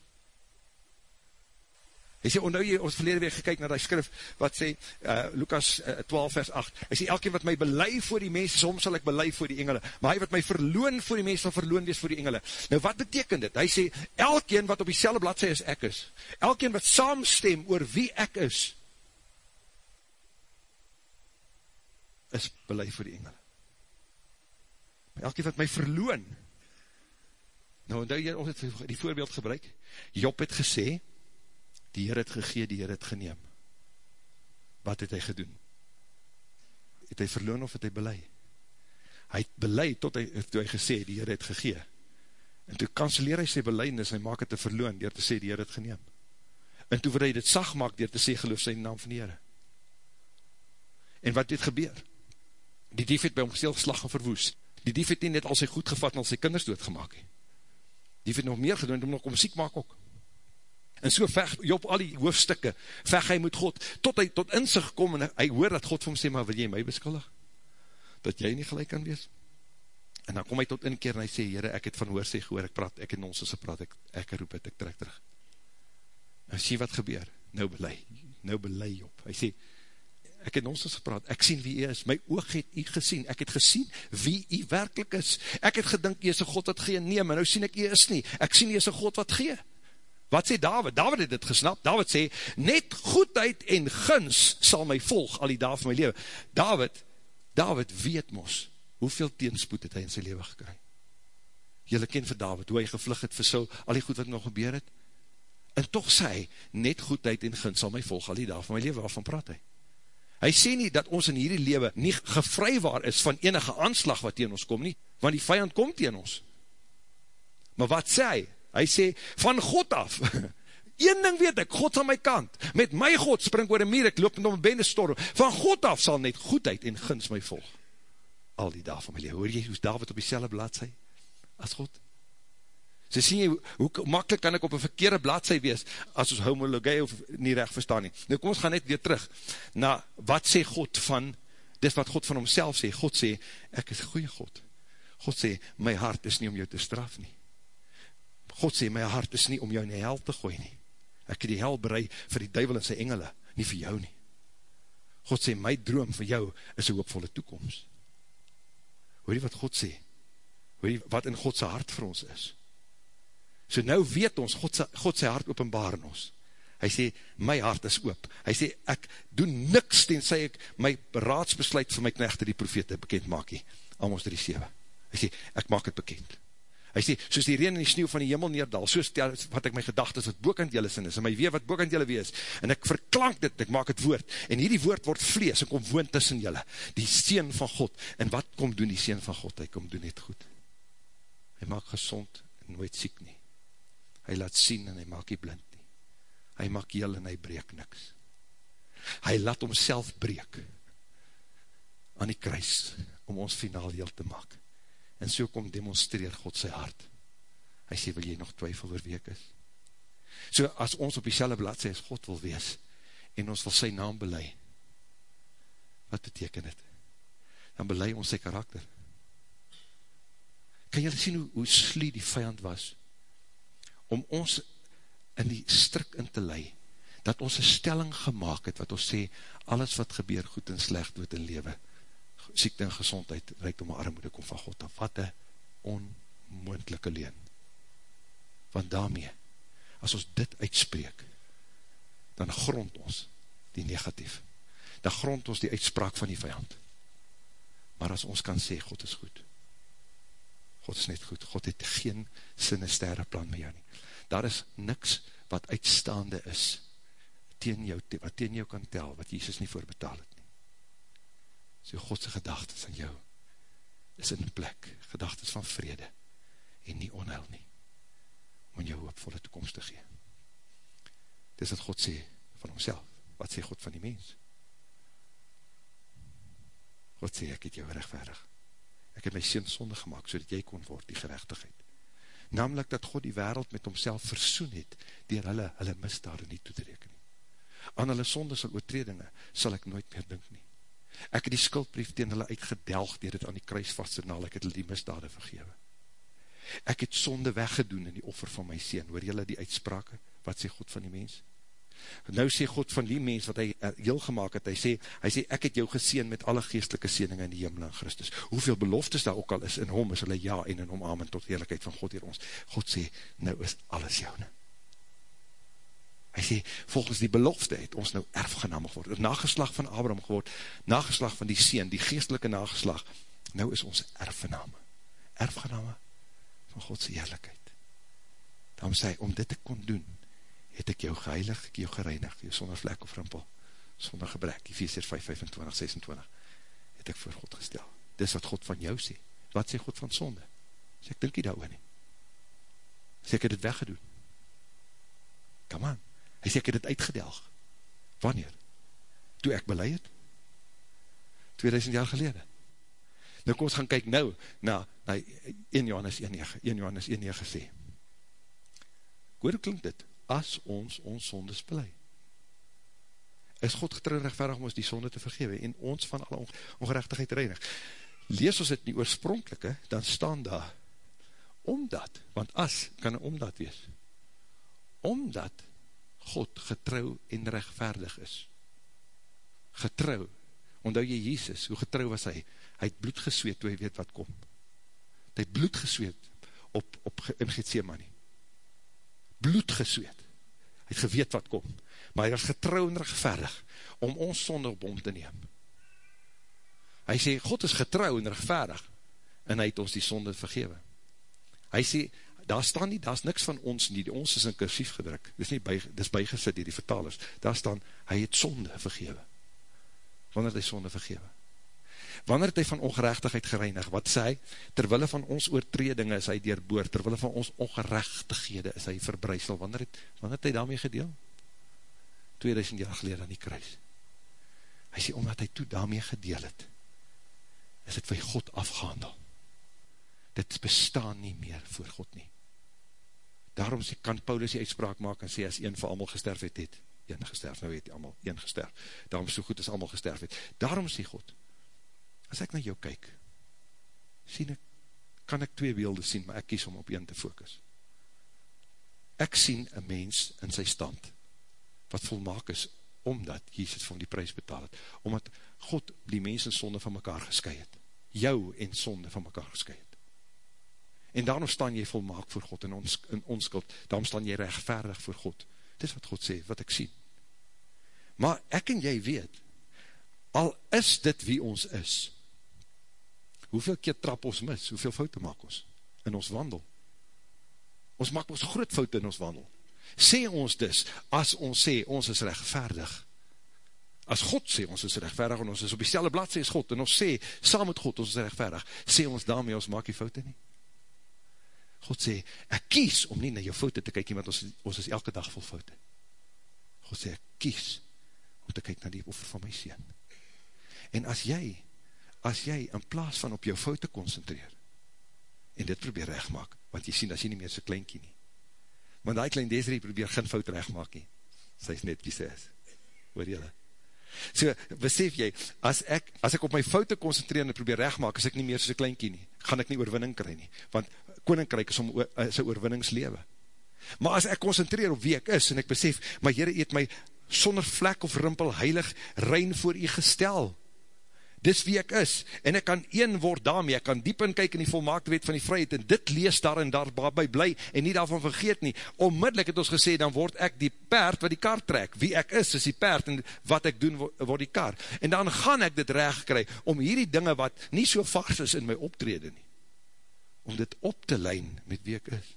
A: Hy sê, onthou jy, ons verlede week gekyk na die skrif, wat sê, uh, Lukas uh, 12 vers 8, hy sê, elkeen wat my belei voor die mens, soms sal ek belei voor die engele, maar hy wat my verloon voor die mens, sal verloon wees voor die engele. Nou wat beteken dit? Hy sê, elkeen wat op die selle blad sê, is ek is. Elkeen wat saamstem oor wie ek is, is belei voor die engele. Elkeen wat my verloon, nou onthou jy, ons het die voorbeeld gebruik, Job het gesê, die Heer het gegee, die Heer het geneem. Wat het hy gedoen? Het hy verloon of het hy belei? Hy het belei tot hy, toe hy gesê, die Heer het gegee. En toe kanseleer hy sy beleidnis, hy maak het te verloon, dier te sê, die Heer het geneem. En toe wil hy dit sag maak, dier te sê, geloof sy naam van die Heer. En wat het gebeur? Die dief het by hom gestel slag en verwoes. Die dief het nie net al sy goed gevat en al sy kinders doodgemaak. Die dief het nog meer gedoen, om nog om siek maak ook. En so vecht Job al die hoofdstukke, vecht hy met God, tot hy tot in sig kom, en hy hoor dat God vir hom sê, maar wil jy my beskuldig? Dat jy nie gelijk kan wees? En dan kom hy tot inkeer en hy sê, Heere, ek het van hoor sê gehoor, ek praat, ek het nonsens gepraat, ek, ek roep het, ek trek terug. En sê wat gebeur? Nou belei, nou belei Job. Hy sê, ek het nonsens gepraat, ek sien wie jy is, my oog het jy gesien, ek het gesien wie jy werkelijk is. Ek het gedink, jy is een God wat gee neem, en nou sien ek jy is nie. Ek sien jy is een God wat gee. Wat sê David? David het dit gesnap. David sê, net goedheid en guns sal my volg al die dag van my leven. David, David weet mos, hoeveel teenspoed het hy in sy leven gekry. Julle ken vir David, hoe hy gevlug het vir so, al die goed wat nog gebeur het. En toch sê hy, net goedheid en guns sal my volg al die dag van my leven. Waarvan praat hy? Hy sê nie dat ons in hierdie leven nie gevrywaar is van enige aanslag wat tegen ons kom nie, want die vijand kom tegen ons. Maar wat sê hy? Hy sê, van God af, een ding weet ek, God aan my kant, met my God spring oor een meer, ek loop met om een bende storm, van God af sal net goedheid en guns my volg, al die dag van my leven, hoor jy, hoe David op die selle bladzij, as God, so sien jy, hoe makkelijk kan ek op een verkeerde bladzij wees, as ons homologie of nie recht verstaan nie, nou kom ons gaan net weer terug, na wat sê God van, dis wat God van homself sê, God sê, ek is goeie God, God sê, my hart is nie om jou te straf nie, God sê, my hart is nie om jou in die hel te gooi nie. Ek het die hel bereid vir die duivel en sy engele, nie vir jou nie. God sê, my droom vir jou is een hoopvolle toekomst. Hoor jy wat God sê? Hoor jy wat in Godse hart vir ons is? So nou weet ons, God sy, God sy hart openbaar in ons. Hy sê, my hart is oop. Hy sê, ek doen niks, tenzij ek my raadsbesluit vir my knechte die profete bekend maak nie. Amos 3,7. Hy sê, ek maak het bekend. Hy sê, soos die reen en die sneeuw van die hemel neerdal, soos wat ek my gedagtes wat boekant jylle sin is, en my weer wat boekant jylle wees, en ek verklank dit, ek maak het woord, en hierdie woord word vlees, en kom woon tussen jylle, die seen van God, en wat kom doen die seen van God, hy kom doen het goed, hy maak gezond, en nooit siek nie, hy laat sien, en hy maak nie blind nie, hy maak jylle, en hy breek niks, hy laat homself breek, aan die kruis, om ons finaal heel te maak, en so kom demonstreer God sy hart. Hy sê, wil jy nog twyfel oor wie ek is? So as ons op die selle blad sê, as God wil wees, en ons wil sy naam belei, wat beteken het? Dan belei ons sy karakter. Kan jy sien hoe, hoe slie die vijand was, om ons in die strik in te lei, dat ons een stelling gemaakt het, wat ons sê, alles wat gebeur goed en slecht dood in lewe, siekte en gezondheid, reik om armoede kom van God af, wat een onmoendelike leen. Want daarmee, as ons dit uitspreek, dan grond ons die negatief, dan grond ons die uitspraak van die vijand. Maar as ons kan sê, God is goed, God is net goed, God het geen sinistere plan met jou nie. Daar is niks wat uitstaande is, teen jou, wat teen jou kan tel, wat Jesus nie voorbetaal het so Godse gedagtes aan jou is in plek, gedagtes van vrede en nie onheil nie, om jou hoopvolle toekomst te gee. Dis wat God sê van homself, wat sê God van die mens? God sê, ek het jou rechtvaardig. Ek het my sien sonde gemaakt, so dat jy kon word, die gerechtigheid. namelijk dat God die wereld met homself versoen het, dier hulle, hulle misdade nie toe te reken nie. Aan hulle sondes en oortredinge sal ek nooit meer dink nie. Ek het die skuldbrief teen hulle uitgedelg, dier het aan die kruis vastgenaal, ek het die misdade vergewe. Ek het sonde weggedoen in die offer van my sien, hoor julle die uitsprake, wat sê God van die mens? Nou sê God van die mens wat hy uh, heel gemaakt het, hy sê, hy sê, ek het jou geseen met alle geestelike sieninge in die hemel in Christus. Hoeveel beloftes daar ook al is, in hom is hulle ja en in hom amen tot heerlijkheid van God hier ons. God sê, nou is alles jou. Hy sê, volgens die belofte het ons nou erfgename geword, nageslag van Abraham geword, nageslag van die sien, die geestelike nageslag, nou is ons erfgename. Erfgename van Godse heerlijkheid. Daarom sê hy, om dit te kon doen, het ek jou geheilig, ek jou gereinig, jou sonder vlek of rimpel, sonder gebrek, Ephesians 5, 25, 26, het ek voor God gestel. Dis wat God van jou sê. Wat sê God van sonde? Sê ek dink nie daar nie. Sê ek het het weggedoen. Come on. Hy sê ek het het uitgedelg. Wanneer? Toe ek beleid het? 2000 jaar gelede. Nou kom ons gaan kyk nou, na, na 1 Johannes 1,9, 1 Johannes 1,9 sê. Hoor, klink dit? as ons ons sondes beleid. Is God getrouw rechtverig om ons die sonde te vergewe en ons van alle ongerechtigheid reinig. Lees ons het nie oorspronkelike, dan staan daar omdat, want as kan een omdat wees, omdat God getrouw en rechtvaardig is. Getrouw. Ondou jy Jesus, hoe getrouw was hy? Hy het bloed gesweet toe hy weet wat kom. Hy het bloed gesweet op, op in Gethsemane. Bloed gesweet het geweet wat kom, maar hy was getrouw en rechtverig, om ons sonde op hom te neem. Hy sê, God is getrouw en rechtverig, en hy het ons die sonde vergewe. Hy sê, daar staan nie, daar is niks van ons nie, ons is in kursief gedruk, dit is nie by, dit is bygesit hier, die vertalers, daar staan, hy het sonde vergewe. Wanneer het hy sonde vergewe? Wanneer het hy van ongerechtigheid gereinig? Wat sê hy? Terwille van ons oortredinge is hy deurboor, terwille van ons ongerechtighede is hy verbruisel. Wanneer het, wanneer het hy daarmee gedeel? 2000 jaar gelede aan die kruis. Hy sê, omdat hy toe daarmee gedeel het, is het vir God afgehandel. Dit bestaan nie meer voor God nie. Daarom sê, kan Paulus die uitspraak maak en sê, as een vir allemaal gesterf het, het een gesterf, nou het hy allemaal een gesterf. Daarom so goed as allemaal gesterf het. Daarom sê God, as ek na jou kyk, sien ek, kan ek twee beelde sien, maar ek kies om op een te focus. Ek sien een mens in sy stand, wat volmaak is, omdat Jesus van die prijs betaal het, omdat God die mens en sonde van mekaar gesky het, jou en sonde van mekaar gesky het. En daarom staan jy volmaak voor God in, ons, in onskuld, daarom staan jy rechtvaardig voor God. Dit is wat God sê, wat ek sien. Maar ek en jy weet, al is dit wie ons is, hoeveel keer trap ons mis, hoeveel foute maak ons in ons wandel. Ons maak ons groot foute in ons wandel. Sê ons dus, as ons sê, ons is rechtvaardig, as God sê, ons is rechtvaardig, en ons is op die stelle blad sê, is God, en ons sê, saam met God, ons is rechtvaardig, sê ons daarmee, ons maak die foute nie. God sê, ek kies om nie na jou foute te kyk, want ons, ons is elke dag vol foute. God sê, ek kies om te kyk na die offer van my sien. En as jy as jy in plaas van op jou foute concentreer, en dit probeer rechtmaak, want jy sien, as jy nie meer so kleinkie nie, want die klein Desiree probeer geen fout rechtmaak nie, sy is net wie sy is, hoor jylle, so, besef jy, as ek, as ek op my foute concentreer en probeer rechtmaak, as ek nie meer so kleinkie nie, gaan ek nie oorwinning kry nie, want koninkryk is om is een oorwinningslewe, maar as ek concentreer op wie ek is, en ek besef, my Heere eet my sonder vlek of rimpel heilig, rein voor u gestel, dis wie ek is, en ek kan een word daarmee, ek kan diep in kyk in die volmaakte wet van die vryheid, en dit lees daar en daarby bly, en nie daarvan vergeet nie, onmiddellik het ons gesê, dan word ek die paard wat die kar trek, wie ek is, is die paard, en wat ek doen, word die kar, en dan gaan ek dit recht kry, om hierdie dinge wat nie so vars is in my optrede nie, om dit op te lijn met wie ek is,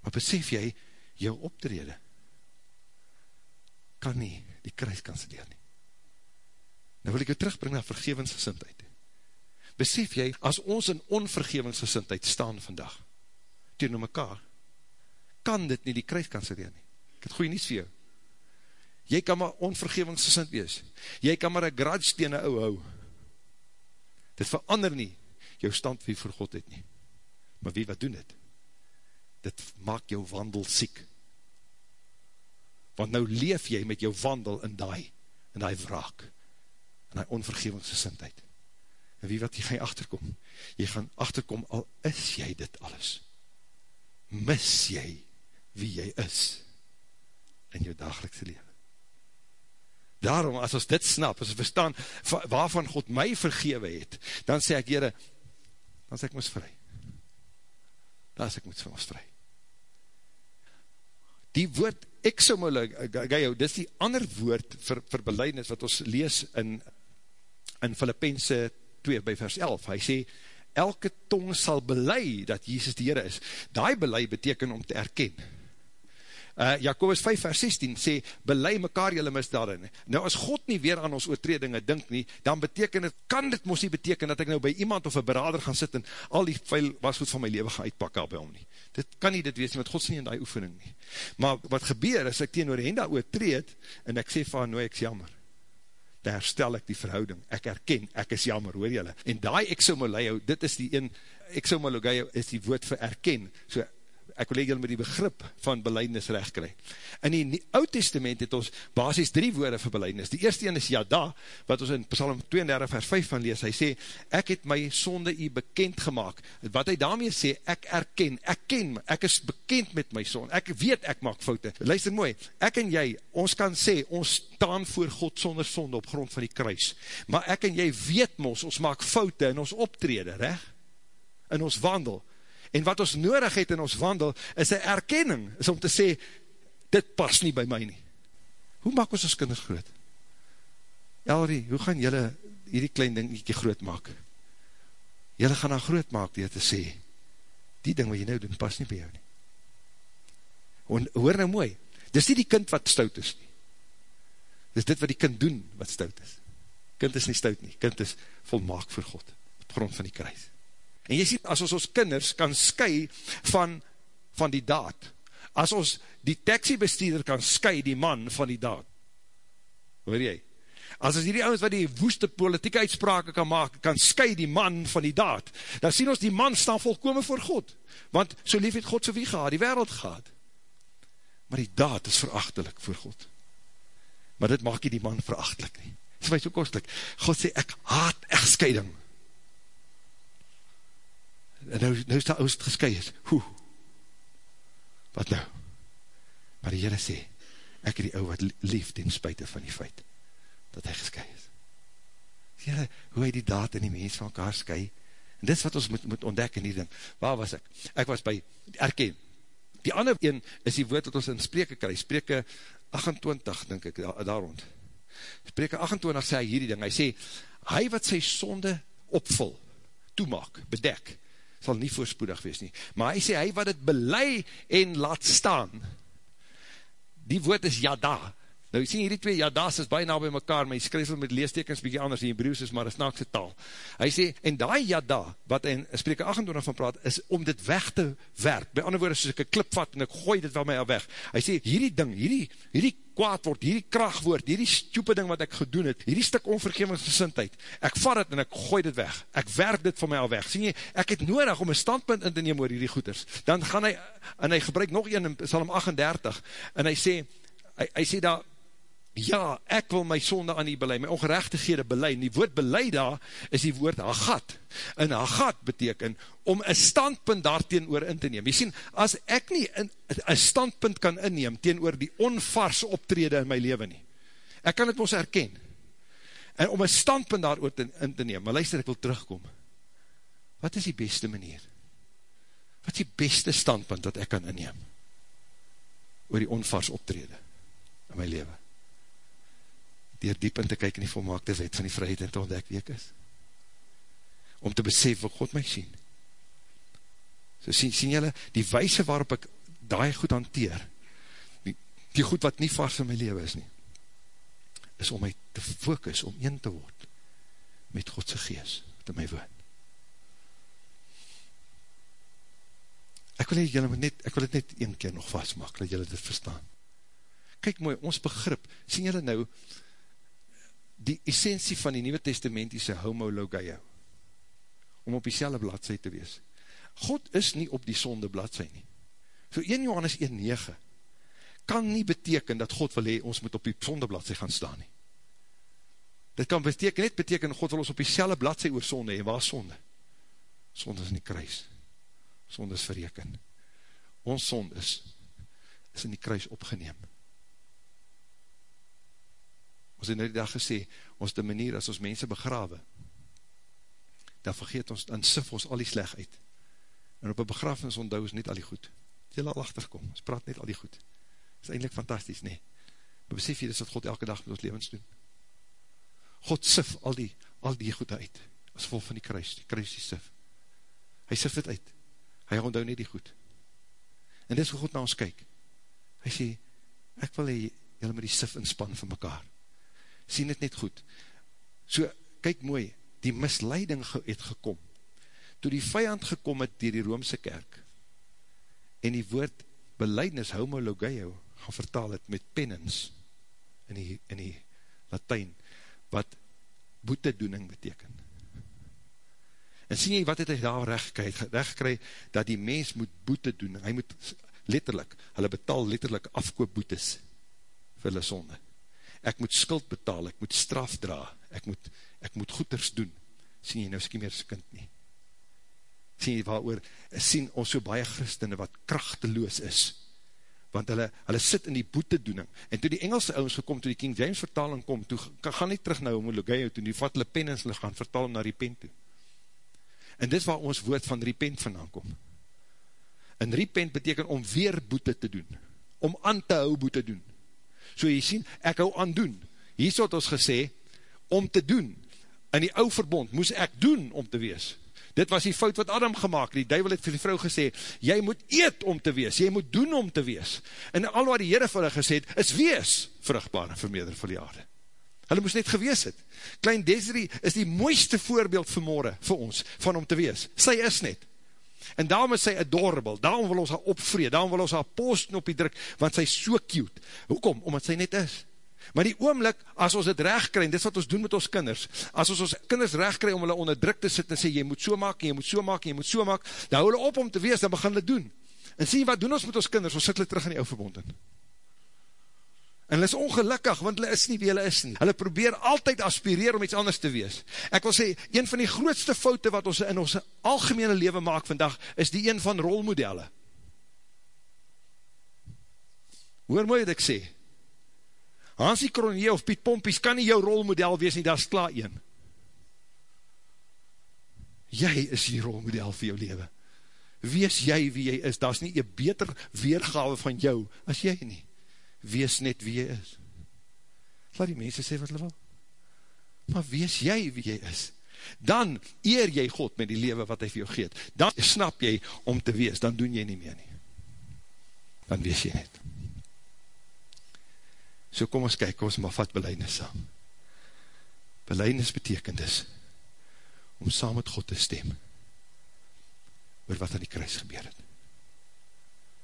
A: maar besef jy, jou optrede, kan nie die kruis kanselleer nie, Nou wil ek jou terugbring na vergevensgesintheid. Besef jy, as ons in onvergevensgesintheid staan vandag, tegen mekaar, kan dit nie die kruis kanselleer nie. Ek het goeie nies vir jou. Jy kan maar onvergevensgesind wees. Jy kan maar een grudge tegen een ou hou. Dit verander nie jou stand wie voor God het nie. Maar wie wat doen dit? dit maak jou wandel siek. Want nou leef jy met jou wandel in die, in die wraak, in die onvergevingsgesintheid. En wie wat jy gaan achterkom? Jy gaan achterkom, al is jy dit alles, mis jy wie jy is in jou dagelikse leven. Daarom, as ons dit snap, as ons verstaan waarvan God my vergewe het, dan sê ek, jyre, dan sê ek moes vry. Dan sê ek moes vry. Die woord exomologeio, dit is die ander woord vir, vir beleidnis wat ons lees in, in Filippense 2 by vers 11. Hy sê, elke tong sal belei dat Jesus die Heere is. Daai belei beteken om te erken. Uh, Jacobus 5 vers 16 sê, belei mekaar jylle misdaden. Nou as God nie weer aan ons oortredinge dink nie, dan beteken het, kan dit mos nie beteken dat ek nou by iemand of een berader gaan sit en al die vuil wasgoed van my leven gaan uitpak al by hom nie. Dit kan nie dit wees nie, want God sê nie in die oefening nie. Maar wat gebeur as ek teen oor henda oortreed en ek sê van, nou ek is jammer dan herstel ek die verhouding, ek erken, ek is jammer, hoor jylle, en die exomoleo, dit is die een, exomologeo is die woord vir erken, so ek wil julle met die begrip van beleidnis recht kry. In die oud testament het ons basis drie woorde vir beleidnis. Die eerste een is Yada, wat ons in Psalm 32 vers 5 van lees. Hy sê, ek het my sonde u bekend gemaakt. Wat hy daarmee sê, ek erken, ek ken, ek is bekend met my sonde. Ek weet ek maak foute. Luister mooi, ek en jy, ons kan sê, ons staan voor God sonder sonde op grond van die kruis. Maar ek en jy weet mos, ons maak foute in ons optrede, recht? In ons wandel. En wat ons nodig het in ons wandel, is een erkenning, is om te sê, dit pas nie by my nie. Hoe maak ons ons kinders groot? Elrie, hoe gaan jylle hierdie klein ding nie groot maak? Jylle gaan haar groot maak dier te sê, die ding wat jy nou doen, pas nie by jou nie. En hoor nou mooi, dis nie die kind wat stout is nie. Dis dit wat die kind doen wat stout is. Kind is nie stout nie, kind is volmaak vir God, op grond van die kruis. En jy sien, as ons ons kinders kan sky van, van die daad, as ons die taxi-bestuurder kan sky die man van die daad, hoor jy? As ons hierdie ouwens wat die woeste politieke uitsprake kan maak, kan sky die man van die daad, dan sien ons die man staan volkome voor God, want so lief het God so wie gehad, die wereld gehad. Maar die daad is verachtelik voor God. Maar dit maak jy die man verachtelik nie. Dit is my so kostlik. God sê, ek haat echtscheiding en nou, nou is die oudst gesky is, hoe, wat nou? Maar die Heere sê, ek het die ou wat lief ten spuite van die feit, dat hy gesky is. Heere, hoe hy die daad en die mens van elkaar sky, en dit is wat ons moet, moet ontdek in die ding, waar was ek? Ek was by, erken, die ander een is die woord wat ons in spreke kry, spreke 28, denk ek, daar, daar rond. Spreke 28 sê hierdie ding, hy sê, hy wat sy sonde opvul, toemaak, bedek, sal nie voorspoedig wees nie. Maar hy sê, hy wat het belei en laat staan, die woord is yada. Nou, sien hierdie twee yadas is baie na by mekaar, maar hy skryf met leestekens bykie anders, in Hebrews is maar een snaakse taal. Hy sê, en die yada, wat in spreke 28 van praat, is om dit weg te werk. By ander woorde, soos ek een klip vat, en ek gooi dit wel my al weg. Hy sê, hierdie ding, hierdie, hierdie kwaad word, hierdie krachtwoord, hierdie stupid ding wat ek gedoen het, hierdie stuk onvergevingsgesintheid, ek vat het en ek gooi dit weg, ek werk dit van my al weg, sien jy, ek het nodig om een standpunt in te neem oor hierdie goeders, dan gaan hy, en hy gebruik nog een in Psalm 38, en hy sê, hy, hy sê daar, ja, ek wil my sonde aan die belei, my ongerechtighede belei, en die woord belei daar, is die woord hagat, en hagat beteken, om een standpunt daar teenoor in te neem, jy sien, as ek nie een standpunt kan inneem, teenoor die onvars optrede in my leven nie, ek kan het ons herken, en om een standpunt daar oor te, in te neem, maar luister, ek wil terugkom, wat is die beste manier, wat is die beste standpunt dat ek kan inneem, oor die onvars optrede in my leven, dier diep in te kyk in die volmaakte wet van die vryheid en te ontdek wie ek is. Om te besef wat God my sien. So sien, sien jylle, die wijse waarop ek daai goed hanteer, die, die goed wat nie vast in my leven is nie, is om my te focus, om een te word, met Godse gees, wat in my woon. Ek wil, jylle net, ek wil het net een keer nog vastmaak, dat jylle dit verstaan. Kyk mooi, ons begrip, sien jylle nou, die essentie van die Nieuwe Testamentiese homologia, om op die selle bladzij te wees. God is nie op die sonde bladzij nie. So 1 Johannes 1,9 kan nie beteken dat God wil hee, ons moet op die sondebladzij gaan staan nie. Dit kan beteken, net beteken, God wil ons op die selle bladzij oor sonde, en waar is sonde? Sonde is in die kruis. Sonde is verreken. Ons sonde is, is in die kruis opgeneem. Ons het nou die dag gesê, ons die manier as ons mense begrawe, dan vergeet ons, dan sif ons al die sleg uit. En op een begrafenis onthou ons net al die goed. Jy al achterkom, ons praat net al die goed. Dat is eindelijk fantastisch, nee. Maar besef jy, dis wat God elke dag met ons levens doen. God sif al die, al die goed uit, as vol van die kruis, die kruis die sif. Hy sif het uit, hy onthou net die goed. En dis hoe God na ons kyk. Hy sê, ek wil hy, jylle met die sif inspan van mekaar sien het net goed. So, kyk mooi, die misleiding het gekom, toe die vijand gekom het dier die Roomse kerk, en die woord beleidnis homologeo gaan vertaal het met penance, in die, in die Latijn, wat boetedoening beteken. En sien jy wat het hy daar recht gekry, recht gekry, dat die mens moet boete doen, hy moet letterlik, hulle betaal letterlik afkoopboetes, vir hulle sonde ek moet skuld betaal, ek moet straf dra, ek moet, ek moet goeders doen, sien jy nou skie meer sy kind nie. Sien jy waar oor, sien ons so baie christene wat krachteloos is, want hulle, hulle sit in die boetedoening, en toe die Engelse ouwens gekom, toe die King James vertaling kom, toe gaan nie terug nou om Logeio, toe die vat hulle pen en hulle gaan vertaal om na repent toe. En dit waar ons woord van repent vandaan kom. En repent beteken om weer boete te doen, om aan te hou boete doen. So jy sien, ek hou aan doen. Hier het ons gesê, om te doen. In die ou verbond moes ek doen om te wees. Dit was die fout wat Adam gemaakt. Die duivel het vir die vrou gesê, jy moet eet om te wees, jy moet doen om te wees. En al wat die Heere vir hulle gesê het, is wees vruchtbaar en vermeerder vir die aarde. Hulle moes net gewees het. Klein Desiree is die mooiste voorbeeld vanmorgen vir ons, van om te wees. Sy is net. En daarom is sy adorable, daarom wil ons haar opvreed, daarom wil ons haar posten op die druk, want sy is so cute. Hoekom? Omdat sy net is. Maar die oomlik, as ons het recht kry, en dit is wat ons doen met ons kinders, as ons ons kinders recht kry om hulle onder druk te sit en sê, jy moet so maak, jy moet so maak, jy moet so maak, dan hou hulle op om te wees, dan begin hulle doen. En sê, wat doen ons met ons kinders? Ons sit hulle terug in die ou verbond in. En hulle is ongelukkig, want hulle is nie wie hulle is nie. Hulle probeer altyd aspireer om iets anders te wees. Ek wil sê, een van die grootste foute wat ons in ons algemene leven maak vandag, is die een van rolmodelle. Hoor mooi wat ek sê. Hansie Kronje of Piet Pompies kan nie jou rolmodel wees nie, daar is klaar een. Jy is die rolmodel vir jou leven. Wees jy wie jy is, daar is nie een beter weergave van jou as jy nie wees net wie jy is. Laat die mense sê wat hulle wil. Maar wees jy wie jy is. Dan eer jy God met die lewe wat hy vir jou geet. Dan snap jy om te wees, dan doen jy nie meer nie. Dan wees jy net. So kom ons kyk, ons maar vat beleidnis saam. Beleidnis beteken dus, om saam met God te stem, oor wat aan die kruis gebeur het.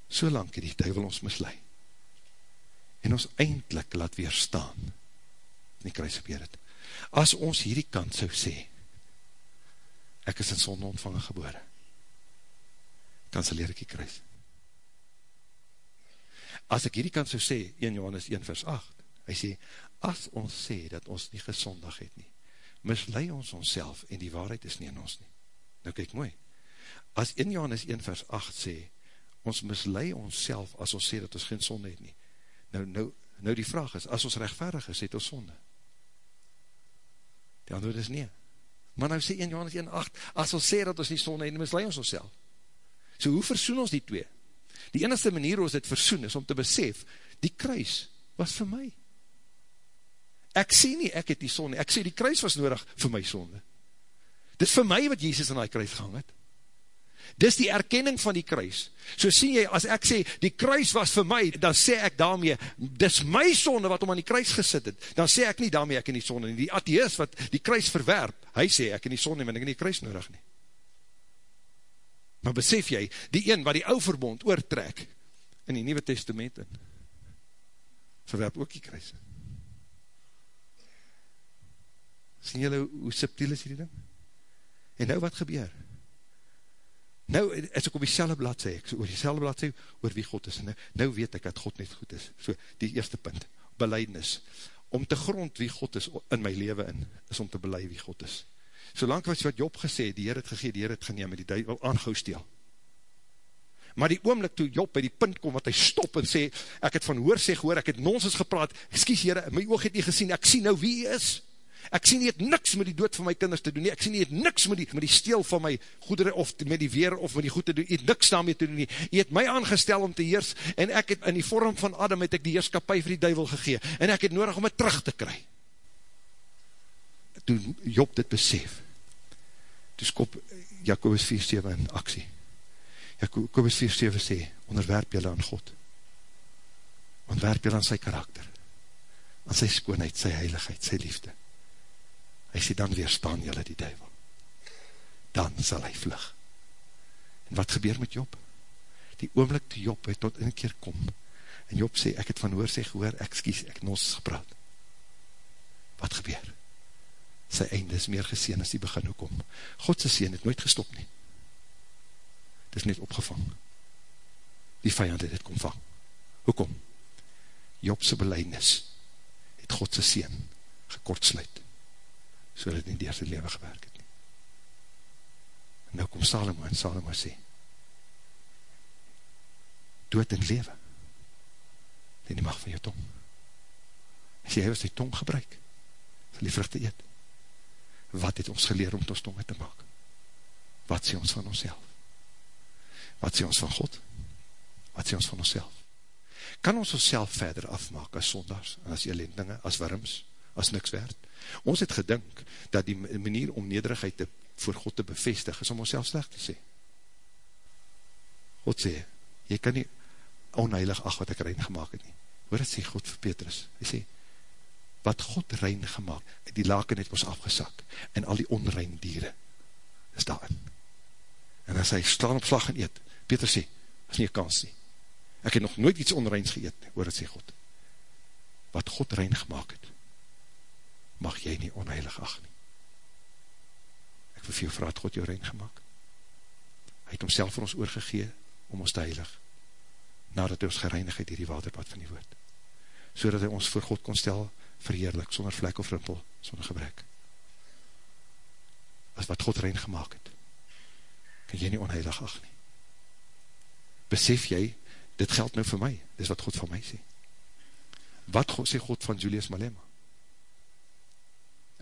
A: So lang het die duivel ons misleid en ons eindelijk laat weerstaan in die kruis gebeur het. As ons hierdie kant sou sê, ek is in sonde ontvangen gebore, kanseleer ek die kruis. As ek hierdie kant sou sê, 1 Johannes 1 vers 8, hy sê, as ons sê dat ons nie gesondig het nie, mislei ons ons self en die waarheid is nie in ons nie. Nou kyk mooi, as 1 Johannes 1 vers 8 sê, ons mislei ons as ons sê dat ons geen sonde het nie, Nou, nou, nou die vraag is, as ons rechtvaardig is, het ons sonde. Die antwoord is nie. Maar nou sê 1 Johannes 1,8, as ons sê dat ons nie sonde het, mislei ons ons self. So hoe versoen ons die twee? Die enige manier ons dit versoen is om te besef, die kruis was vir my. Ek sê nie, ek het die sonde, ek sê die kruis was nodig vir my sonde. Dit is vir my wat Jezus in die kruis gehang het. Dis die erkenning van die kruis. So sien jy, as ek sê, die kruis was vir my, dan sê ek daarmee, dis my sonde wat om aan die kruis gesit het. Dan sê ek nie daarmee ek in die sonde nie. Die atheist wat die kruis verwerp, hy sê ek in die sonde, want ek in die kruis nodig nie. Maar besef jy, die een wat die ou verbond oortrek, in die Nieuwe Testament in, verwerp ook die kruis. Sien jylle hoe subtiel is die ding? En nou wat gebeur? Nou, as ek op die selle blad sê, ek so oor die selle blad sê, oor wie God is, nou, nou weet ek dat God net goed is. So, die eerste punt, beleidnis. Om te grond wie God is in my leven in, is om te beleid wie God is. Solang was wat Job gesê, die Heer het gegeen, die Heer het geneem, die duivel aangehou steel. Maar die oomlik toe Job by die punt kom, wat hy stop en sê, ek het van hoor sê gehoor, ek het nonsens gepraat, excuse Heere, my oog het nie gesien, ek sien nou wie hy is. Ek sien nie het niks met die dood van my kinders te doen nie, ek sien nie het niks met die, met die steel van my goedere, of met die weer, of met die goed te doen, jy het niks daarmee te doen nie. Jy het my aangestel om te heers, en ek het in die vorm van Adam, het ek die heerskapie vir die duivel gegee, en ek het nodig om het terug te kry. Toen Job dit besef, toe skop Jacobus 4,7 in aksie. Jacobus 4,7 sê, onderwerp jylle aan God, onderwerp jylle aan sy karakter, aan sy skoonheid, sy heiligheid, sy liefde. Hy sê, dan weerstaan jylle die duivel. Dan sal hy vlug. En wat gebeur met Job? Die oomlik toe Job het tot in keer kom, en Job sê, ek het van hoor sê gehoor, ek skies, ek nos gepraat. Wat gebeur? Sy einde is meer geseen as die begin hoekom. Godse seen het nooit gestop nie is net opgevang. Die vijand het het kom vang. Hoekom? Jobse beleidnis het Godse seen gekortsluit, so dat het nie die leven gewerk het nie. En nou kom Salomo en Salomo sê, dood en leven, in die macht van jou tong. En sê, hy was die tong gebruik, sal die vruchte eet. Wat het ons geleer om ons tonge te maak? Wat sê ons van ons Wat sê ons van God? Wat sê ons van ons Kan ons ons verder afmaak as sondags, as elendinge, as worms, as niks werd? Ons het gedink dat die manier om nederigheid te, voor God te bevestig is om ons slecht te sê. God sê, jy kan nie onheilig ach wat ek rein gemaakt het nie. Hoor het sê God vir Petrus? Hy sê, wat God rein gemaakt, die laken het ons afgesak, en al die onrein dieren is daarin. En as hy staan op slag en eet, Peter sê, is nie een kans nie. Ek het nog nooit iets onreins geëet, hoor het sê God. Wat God rein gemaakt het, mag jy nie onheilig ag nie. Ek wil vir jou vraag, het God jou rein gemaakt? Hy het homself vir ons oorgegee, om ons te heilig, nadat hy ons gereinig het, die waterbad van die woord. So dat hy ons voor God kon stel, verheerlik, sonder vlek of rimpel, sonder gebrek. As wat God rein gemaakt het, kan jy nie onheilig ag nie besef jy, dit geld nou vir my, dis wat God van my sê. Wat God, sê God van Julius Malema?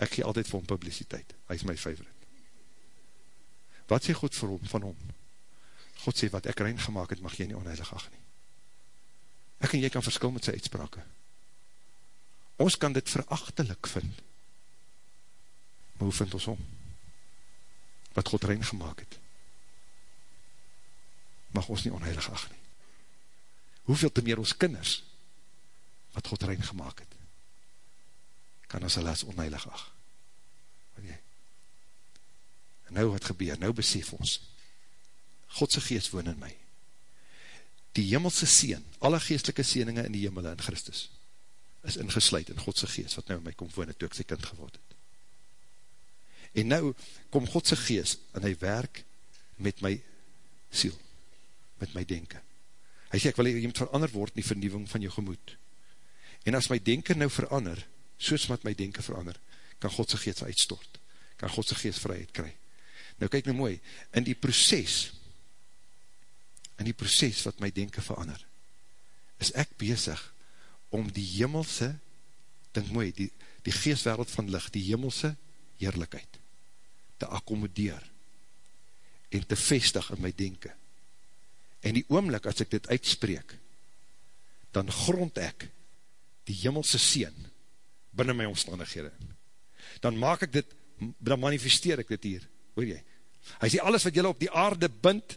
A: Ek gee altyd vir hom publiciteit, hy is my favorite. Wat sê God vir hom, van hom? God sê, wat ek rein gemaakt het, mag jy nie onheilig ag nie. Ek en jy kan verskil met sy uitsprake. Ons kan dit verachtelik vind, maar hoe vind ons om? Wat God rein gemaakt het? mag ons nie onheilig ag nie. Hoeveel te meer ons kinders, wat God rein gemaakt het, kan ons hulle as onheilig ag. En nou wat gebeur, nou besef ons, Godse geest woon in my. Die hemelse seen, alle geestelike seeninge in die hemel in Christus, is ingesluid in Godse geest, wat nou in my kom woon, toe ek sy kind geword het. En nou kom Godse geest, en hy werk met my siel met my denken. Hy sê, ek wil jy moet verander word in die vernieuwing van jou gemoed. En as my denken nou verander, soos wat my denken verander, kan Godse geest uitstort, kan Godse geest vryheid kry. Nou kyk nou mooi, in die proces, in die proces wat my denken verander, is ek bezig om die hemelse, dink mooi, die, die geestwereld van licht, die hemelse heerlijkheid, te accommodeer, en te vestig in my denken, En die oomlik as ek dit uitspreek, dan grond ek die hemelse seen binnen my omstandighede. Dan maak ek dit, dan manifesteer ek dit hier. Hoor jy? Hy sê, alles wat jylle op die aarde bind,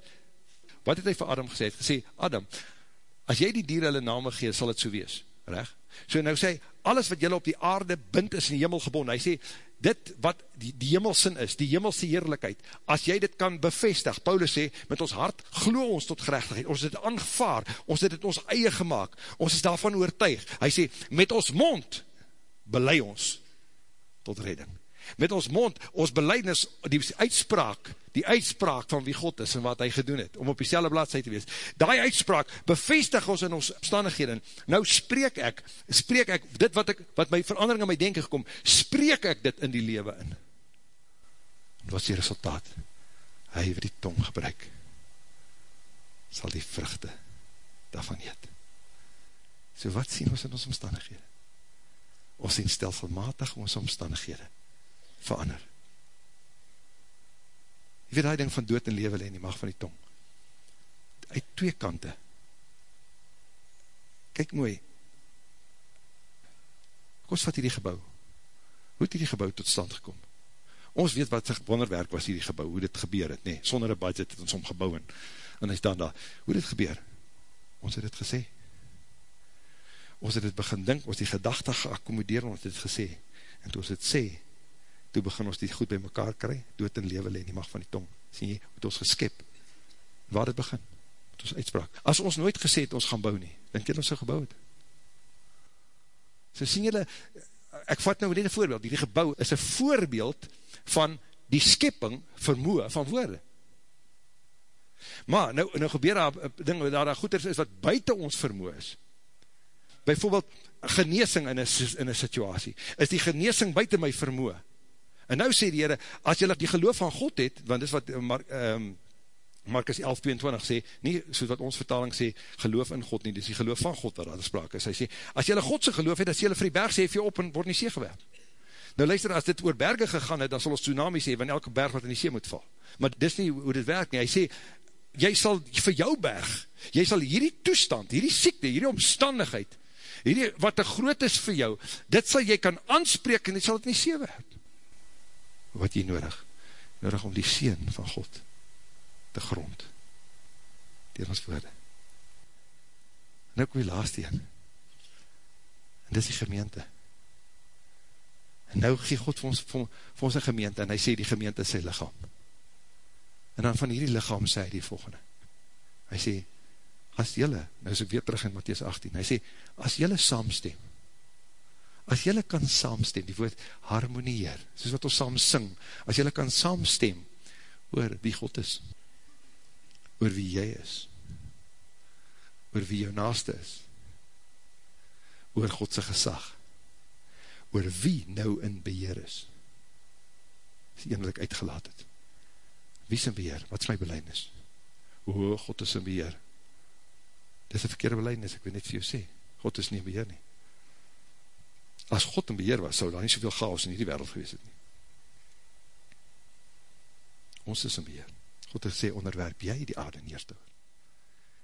A: wat het hy vir Adam gesê? Hy het gesê, Adam, as jy die dier hulle name gee, sal het so wees. Recht? So nou sê, alles wat jylle op die aarde bind is in die hemel gebond. Hy sê, dit wat die, die hemelsin is, die hemelse heerlijkheid, as jy dit kan bevestig, Paulus sê, met ons hart glo ons tot gerechtigheid, ons het het aangevaar, ons het het ons eie gemaakt, ons is daarvan oortuig, hy sê, met ons mond, belei ons tot redding, met ons mond, ons beleidnis, die uitspraak, die uitspraak van wie God is en wat hy gedoen het, om op die selle bladzij te wees, die uitspraak bevestig ons in ons omstandighede, nou spreek ek, spreek ek, dit wat ek, wat my verandering in my denken gekom, spreek ek dit in die lewe in. Wat is die resultaat? Hy het die tong gebruik, sal die vruchte daarvan eet. So wat sien ons in ons omstandighede? Ons sien stelselmatig ons omstandighede verander. Jy weet die ding van dood en lewe en die mag van die tong. Uit twee kante. Kijk mooi. Ons vat hierdie gebouw. Hoe het hierdie gebouw tot stand gekom? Ons weet wat sy wonderwerk was hierdie gebouw, hoe dit gebeur het, nee, sonder een budget het ons omgebouw en, en hy staan daar. Hoe dit gebeur? Ons het het gesê. Ons het het begin dink, ons die gedachte geaccommodeer, ons het het gesê. En toe ons het sê, toe begin ons die goed by mekaar kry, dood en lewe leen, die mag van die tong, sien jy, het ons geskip, waar het begin, het ons uitspraak, as ons nooit gesê het, ons gaan bou nie, denk jy ons so gebouw het, so sien jylle, ek vat nou net een voorbeeld, die gebouw is een voorbeeld van die skipping vermoe van woorde, maar nou, nou gebeur daar, ding, daar, daar goeders is wat buiten ons vermoe is, bijvoorbeeld, geneesing in een situasie, is die geneesing buiten my vermoe, En nou sê die Heere, as jy die geloof van God het, want dis wat Mar um, Markus 11, 22 sê, nie soos wat ons vertaling sê, geloof in God nie, dis die geloof van God wat daar sprake is. Hy sê, as jy Godse geloof het, as jy vir die berg sê, hef jy op en word nie see gewerp. Nou luister, as dit oor berge gegaan het, dan sal ons tsunami sê, van elke berg wat in die see moet val. Maar dis nie hoe dit werk nie. Hy sê, jy sal vir jou berg, jy sal hierdie toestand, hierdie siekte, hierdie omstandigheid, hierdie wat te groot is vir jou, dit sal jy kan aanspreek en dit sal het nie see werp wat jy nodig, nodig om die seen van God te grond, dier ons woorde. En ook die laatste een, en dis die gemeente. En nou gee God vir ons, vir, vir ons een gemeente, en hy sê die gemeente is sy lichaam. En dan van hierdie lichaam sê hy die volgende. Hy sê, as jylle, nou is ek weer terug in Matthies 18, hy sê, as jylle saamstem, as jylle kan saamstem, die woord harmonieer, soos wat ons saam sing, as jylle kan saamstem, oor wie God is, oor wie jy is, oor wie jou naaste is, oor Godse gesag, oor wie nou in beheer is, is die eindelijk uitgelaat het, wie is in beheer, wat is my beleidnis, o, God is in beheer, dit is een verkeerde beleidnis, ek wil net vir jou sê, God is nie in beheer nie, as God in beheer was, sou daar nie soveel chaos in die wereld gewees het nie. Ons is in beheer. God het gesê, onderwerp jy die aarde in eerste.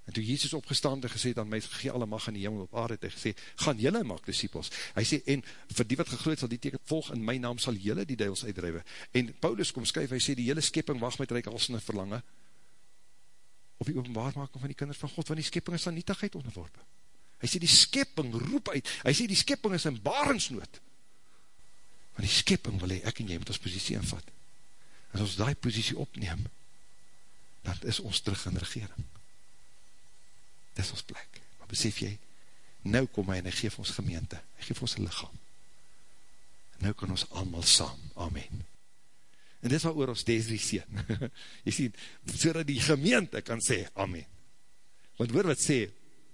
A: En toe Jezus opgestaan en gesê, dan my gee alle mag in die hemel op aarde, het hy gesê, gaan jylle maak disciples. Hy sê, en vir die wat gegloed sal die teken volg, in my naam sal jylle die duivels uitdrijwe. En Paulus kom skryf, hy sê, die hele skepping wacht met reik als in verlange, op die openbaarmaking van die kinders van God, want die skepping is aan nietigheid onderworpen. Hy sê die skepping roep uit, hy sê die skepping is in barensnood. Want die skepping wil hy, ek en jy met ons posiesie invat. En as ons die posiesie opneem, dan is ons terug in regering. Dit is ons plek. Maar besef jy, nou kom hy en hy geef ons gemeente, hy geef ons lichaam. En nou kan ons allemaal saam, amen. En dit is wat oor ons Desri sien. jy sien, so die gemeente kan sê, amen. Want hoor wat sê,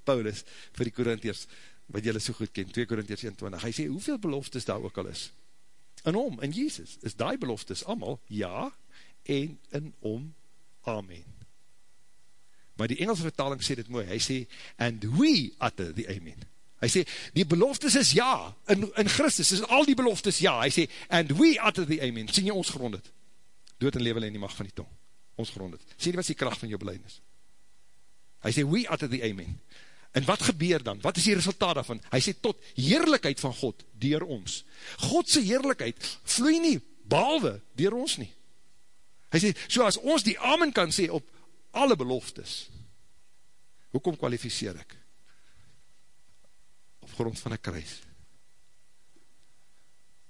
A: Paulus vir die Korintiërs, wat jylle so goed ken, 2 Korintiërs 21, hy sê, hoeveel beloftes daar ook al is? In hom, in Jesus, is die beloftes allemaal, ja, en in hom, amen. Maar die Engelse vertaling sê dit mooi, hy sê, and we utter the amen. Hy sê, die beloftes is ja, in, in Christus is al die beloftes ja, hy sê, and we utter the amen, sien jy ons grond het, dood en lewe in die mag van die tong, ons grond het, sê die wat is die kracht van jou beleidnis, hy sê, we utter the amen, En wat gebeur dan? Wat is die resultaat daarvan? Hy sê tot heerlijkheid van God, dier ons. Godse heerlijkheid vloei nie, behalwe, dier ons nie. Hy sê, so as ons die amen kan sê op alle beloftes, hoekom kwalificeer ek? Op grond van een kruis.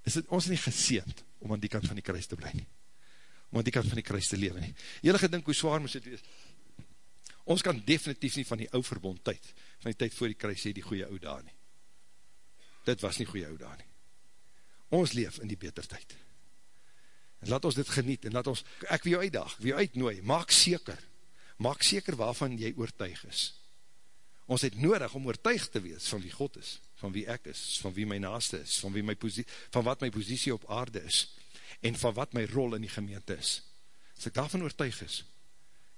A: Is het ons nie geseend om aan die kant van die kruis te bly nie? Om aan die kant van die kruis te leven nie? Jylle gedink hoe zwaar moest het wees? Ons kan definitief nie van die ou verbond tyd, van die tyd voor die kruis sê die goeie ou daar nie. Dit was nie goeie ou daar nie. Ons leef in die beter tyd. En laat ons dit geniet, en laat ons, ek wil jou uitdag, wil jou uitnooi, maak seker, maak seker waarvan jy oortuig is. Ons het nodig om oortuig te wees van wie God is, van wie ek is, van wie my naaste is, van, wie my van wat my positie op aarde is, en van wat my rol in die gemeente is. As ek daarvan oortuig is,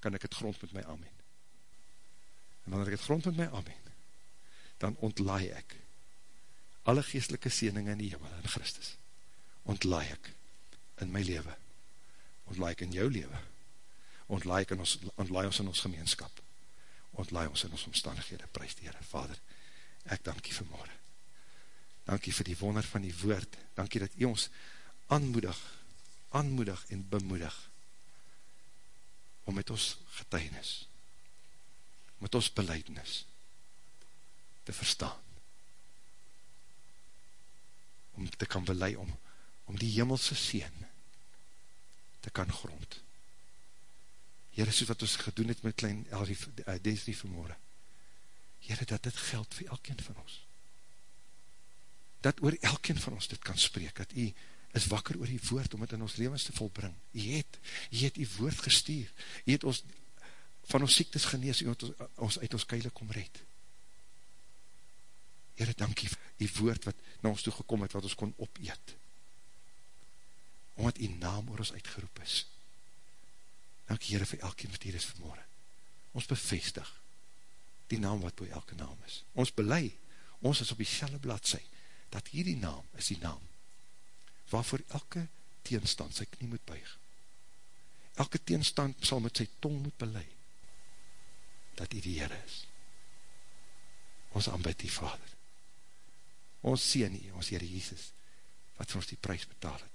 A: kan ek het grond met my amen. En wanneer ek het grond met my amen, dan ontlaai ek alle geestelike sieninge in die hemel in Christus. Ontlaai ek in my leven, ontlaai ek in jou leven, ontlaai, in ons, ontlaai ons in ons gemeenskap, ontlaai ons in ons omstandighede, prijs die Heere, Vader, ek dank jy vanmorgen, dank jy vir die wonder van die woord, dank jy dat jy ons aanmoedig, aanmoedig en bemoedig, om met ons getuinis, met ons beleidnis, te verstaan, om te kan belei, om, om die hemelse seen, te kan grond. Heere, soos wat ons gedoen het met klein Elrie, uh, Desrie vanmorgen, Heere, dat dit geld vir elkeen van ons. Dat oor elkeen van ons dit kan spreek, dat u is wakker oor die woord om het in ons levens te volbring. U het, u het die woord gestuur, u het ons van ons siektes genees, u het ons, ons uit ons keile kom red. Heere, dankie vir die woord wat na ons toe gekom het, wat ons kon opeet omdat die naam oor ons uitgeroep is. Dank Heere vir elkeen wat hier is vanmorgen. Ons bevestig die naam wat by elke naam is. Ons belei, ons is op die selle bladzij, dat hierdie naam is die naam, waarvoor elke teenstand sy knie moet buig. Elke teenstand sal met sy tong moet belei, dat hy die Heere is. Ons aanbid die Vader. Ons sien nie, ons Heere Jesus, wat vir ons die prijs betaal het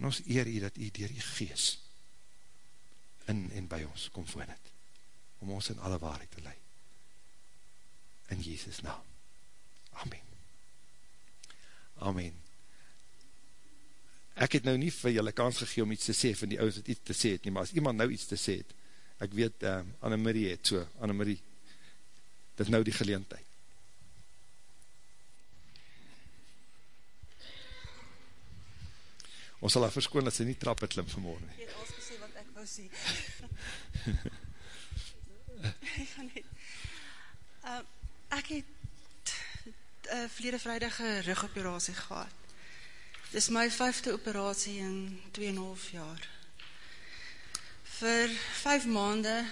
A: en ons eer u dat u dier die gees in en by ons kom woon het, om ons in alle waarheid te leid. In Jezus naam. Amen. Amen. Ek het nou nie vir julle kans gegeen om iets te sê, van die ouders het iets te sê het nie, maar as iemand nou iets te sê het, ek weet, um, Annemarie het so, Annemarie, dit is nou die geleentheid. ons sal haar verskoon dat sy nie trappe klim vanmorgen nie.
B: Ek het alles gesê wat ek wou sê. ek gaan net. Uh, ek het uh, vlede vrijdag een rugoperatie gehad. Dit is my vijfde operatie in 2,5 jaar. Voor vijf maanden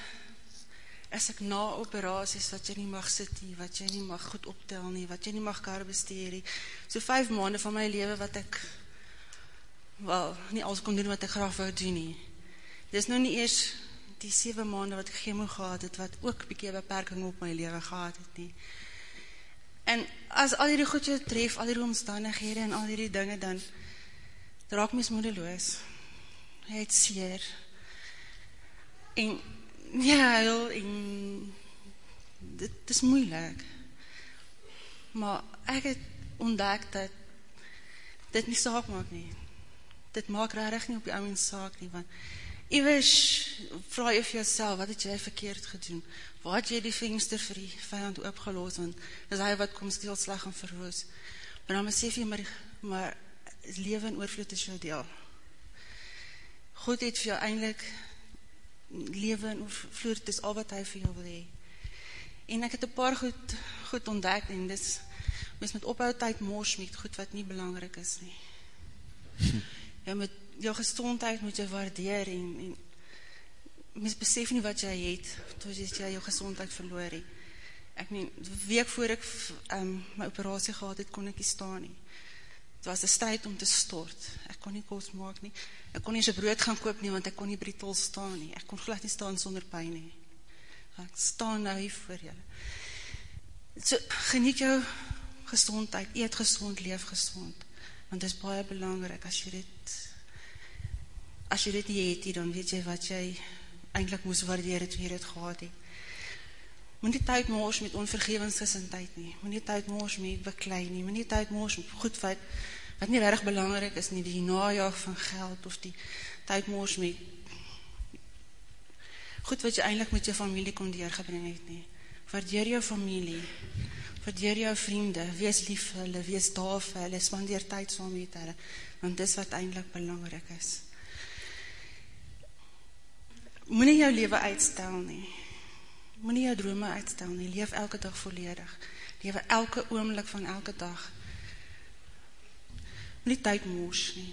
B: is ek na operaties wat jy nie mag sit nie, wat jy nie mag goed optel nie, wat jy nie mag kar besteer nie. So vijf maanden van my leven wat ek wel, nie alles kon doen wat ek graag wou doen nie. Dit is nou nie eers die 7 maanden wat ek chemo gehad het, wat ook bykie beperking op my leven gehad het nie. En as al die goedje tref, al die omstandighede en al die dinge, dan raak mys moedeloos. Hy het seer. En, ja, heel, en, dit is moeilik. Maar ek het ontdek dat dit nie saak maak nie dit maak rarig nie op die ouwens saak nie, want iwis vraag jy vir jouself, wat het jy verkeerd gedoen? Waar het jy die venster vir die vijand opgeloos, want is hy wat kom stilslag en verroos. Maar dan besef jy, maar, maar leven en oorvloed is jou deel. God het vir jou eindelijk leven en oorvloed, is al wat hy vir jou wil hee. En ek het een paar goed, goed ontdekt, en dis, mens met ophoudtijd moos met goed wat nie belangrijk is nie. jou, met, jou gezondheid moet jy waardeer en, en mens besef nie wat jy het tot jy jou gezondheid verloor het. Ek meen, week voor ek um, my operatie gehad het, kon ek nie staan nie. Het was een strijd om te stort. Ek kon nie koos maak nie. Ek kon nie sy brood gaan koop nie, want ek kon nie by die tol staan nie. Ek kon glad nie staan sonder pijn nie. Ek staan nou hier voor julle. So, geniet jou gezondheid, eet gezond, leef gezond want dit is baie belangrik, as jy dit, as jy dit nie het, dan weet jy wat jy eindelijk moes waardeer het, jy dit gehad het. Moet nie tyd moos met onvergevensgesintheid nie, moet nie tyd moos met beklein nie, moet nie tyd moos met goed wat, wat nie erg belangrik is nie, die najaag van geld, of die tyd moos met goed wat jy eindelijk met jou familie kon deurgebring het nie. waardeer jou familie, waardeer jou vriende, wees lief vir hulle, wees daar vir hulle, spandeer tyd saam met hulle, want dis wat eindelijk belangrijk is. Nie jou leven uitstel nie, moet nie jou drome uitstel nie, leef elke dag volledig, leef elke oomlik van elke dag, moet nie tyd moos nie,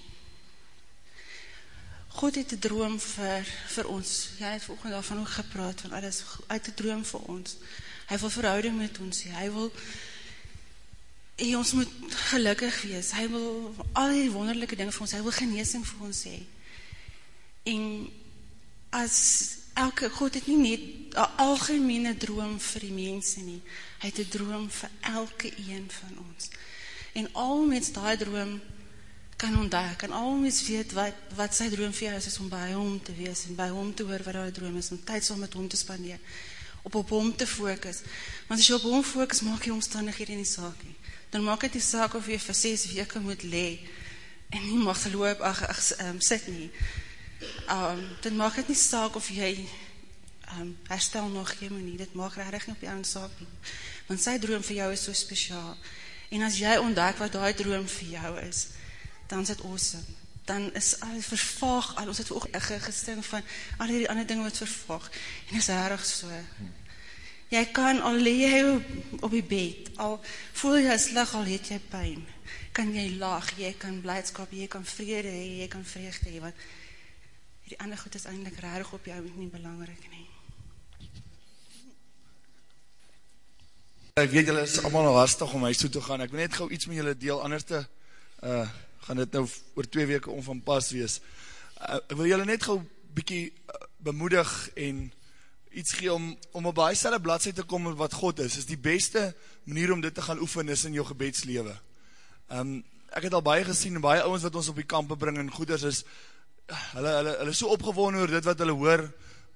B: God het 'n droom vir vir ons. Jy het vanoggend daarvan ook gepraat van alles uit 'n droom vir ons. Hy wil verhouding met ons. Hy wil hê ons moet gelukkig wees. Hy wil al die wonderlike dinge vir ons. Hy wil genesing vir ons hê. En as elke God het nie net 'n algemene droom vir die mense nie. Hy het 'n droom vir elke een van ons. En al met daai droom kan ontdek, kan almens weet wat, wat sy droom vir jou is, is om by hom te wees, en by hom te hoor wat hy droom is, om tyd saam met hom te spandeer, op op hom te focus. Want as jy op hom focus, maak jy omstandig hier in die saak nie. Dan maak het die saak of jy vir 6 weke moet le, en nie mag geloop, ach, ach, um, sit nie. Um, dan maak het nie saak of jy um, herstel nog geen nie, dit maak redig nie op jou saak nie. Want sy droom vir jou is so speciaal. En as jy ontdek wat die droom vir jou is, dan is dit awesome. Dan is al vervaag, al ons het ook gesting van al die ander dinge wat vervaag. En is erg so. Jy kan al lê jy op, op die bed, al voel jy sleg, al het jy pyn, kan jy lag, jy kan blydskap, jy kan vrede hê, jy kan vreugde hê, want die ander goed is eintlik regtig op jou nie belangrik nie.
C: Ek weet julle is almal nou hastig om huis toe te gaan. Ek wil net gou iets met julle deel anders te uh gaan dit nou oor twee weke om van pas wees. Uh, ek wil julle net gauw bykie uh, bemoedig en iets gee om, om op baie stelle bladse te kom wat God is. is die beste manier om dit te gaan oefen is in jou gebedslewe. Um, ek het al baie gesien, baie ouwens wat ons op die kampe bring en goeders is, hulle, hulle, hulle is so opgewoon oor dit wat hulle hoor,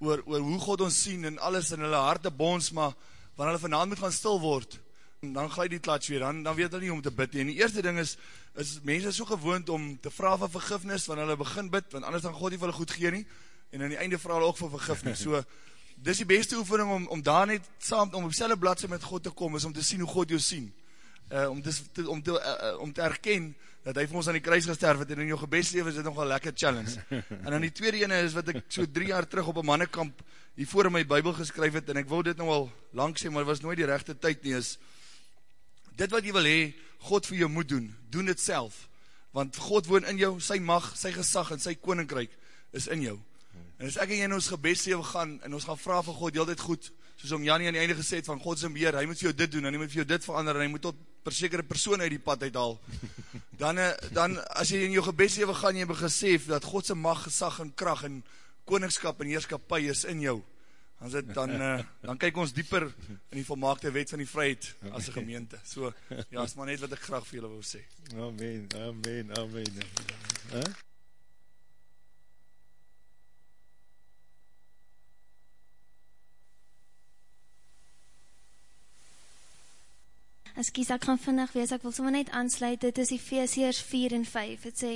C: oor, oor hoe God ons sien en alles in hulle harte bons, maar wanneer hulle vanavond moet gaan stil word, dan jy die klats weer, dan, dan weet hulle nie om te bid. En die eerste ding is, is mense so gewoond om te vraag vir vergifnis, wanneer hulle begin bid, want anders dan God nie vir hulle goed gee nie, en in die einde vraag hulle ook vir vergifnis. So, dis die beste oefening om, om daar net saam, om op selle bladse met God te kom, is om te sien hoe God jou sien. Uh, om, te, om, te, uh, om te erken, dat hy vir ons aan die kruis gesterf het, en in jou gebedslevens is dit nogal lekker challenge. En dan die tweede ene is, wat ek so drie jaar terug op een mannekamp, hier voor in my bybel geskryf het, en ek wil dit nou al lang sê, maar het was nooit die rechte tyd nie, is, dit wat jy wil hee, God vir jou moet doen, doen dit self, want God woon in jou, sy mag, sy gesag en sy koninkryk is in jou, en as ek en jy in ons gebedstewe gaan, en ons gaan vraag van God, jy dit goed, soos om Janie aan die einde gesê het, van God sy beheer, hy moet vir jou dit doen, en hy moet vir jou dit verander, en hy moet tot per sekere persoon uit die pad uithaal, dan, eh, dan as jy in jou gebedstewe gaan, jy heb gesef, dat God sy mag, gesag en kracht, en koningskap en heerskapie is in jou, dan, sit, dan, uh, dan kyk ons dieper in die volmaakte wet van die vryheid as een gemeente. So, ja, is maar net wat ek graag vir julle wil sê.
A: Amen, amen, amen. Huh?
D: Ekskuus, ek gaan vinnig wees. Ek wil sommer net aansluit. Dit is Efesiërs 4 en 5. Dit sê,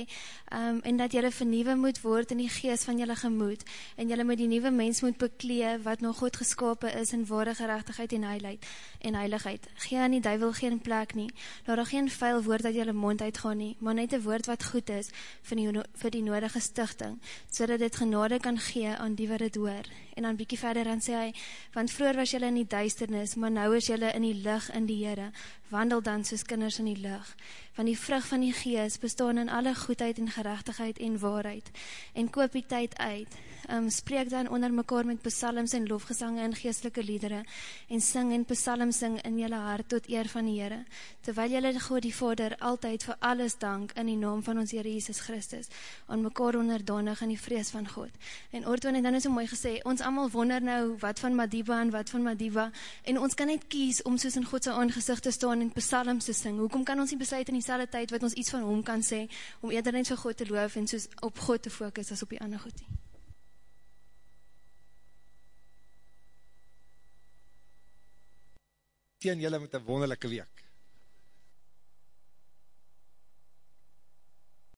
D: ehm um, en dat julle vernuwe moet word in die gees van julle gemoed en julle moet die nuwe mens moet beklee wat nog God geskape is in ware geregtigheid en heiligheid en heiligheid. Gee aan die duiwel geen plek nie. Laat daar geen vuil woord uit julle mond uitgaan nie, maar net 'n woord wat goed is vir die vir die nodige stigting, sodat dit genade kan gee aan die wat dit hoor. En dan bietjie verder dan sê hy, want vroeër was julle in die duisternis, maar nou is julle in die lig in die Here. Wandel dan soos kinders in die lig, want die vrug van die gees bestaan in alle goedheid en gerechtigheid en waarheid, en koop die tyd uit, um, spreek dan onder mekaar met psalms en lofgesange en geestelike liedere, en sing en psalms sing in jylle hart tot eer van die Heere, terwyl jylle God die Vader altyd vir alles dank in die naam van ons Heere Jesus Christus, aan mekaar onderdanig in die vrees van God. En Oortoon het dan so mooi gesê, ons allemaal wonder nou wat van Madiba en wat van Madiba, en ons kan net kies om soos in Godse aangezicht te staan en psalms te sing. Hoekom kan ons nie besluit in die selwe tyd wat ons iets van hom kan sê, om eerder net vir God te loof en soos op God te focus as op die ander goed nie?
A: Teen julle met 'n wonderlike week.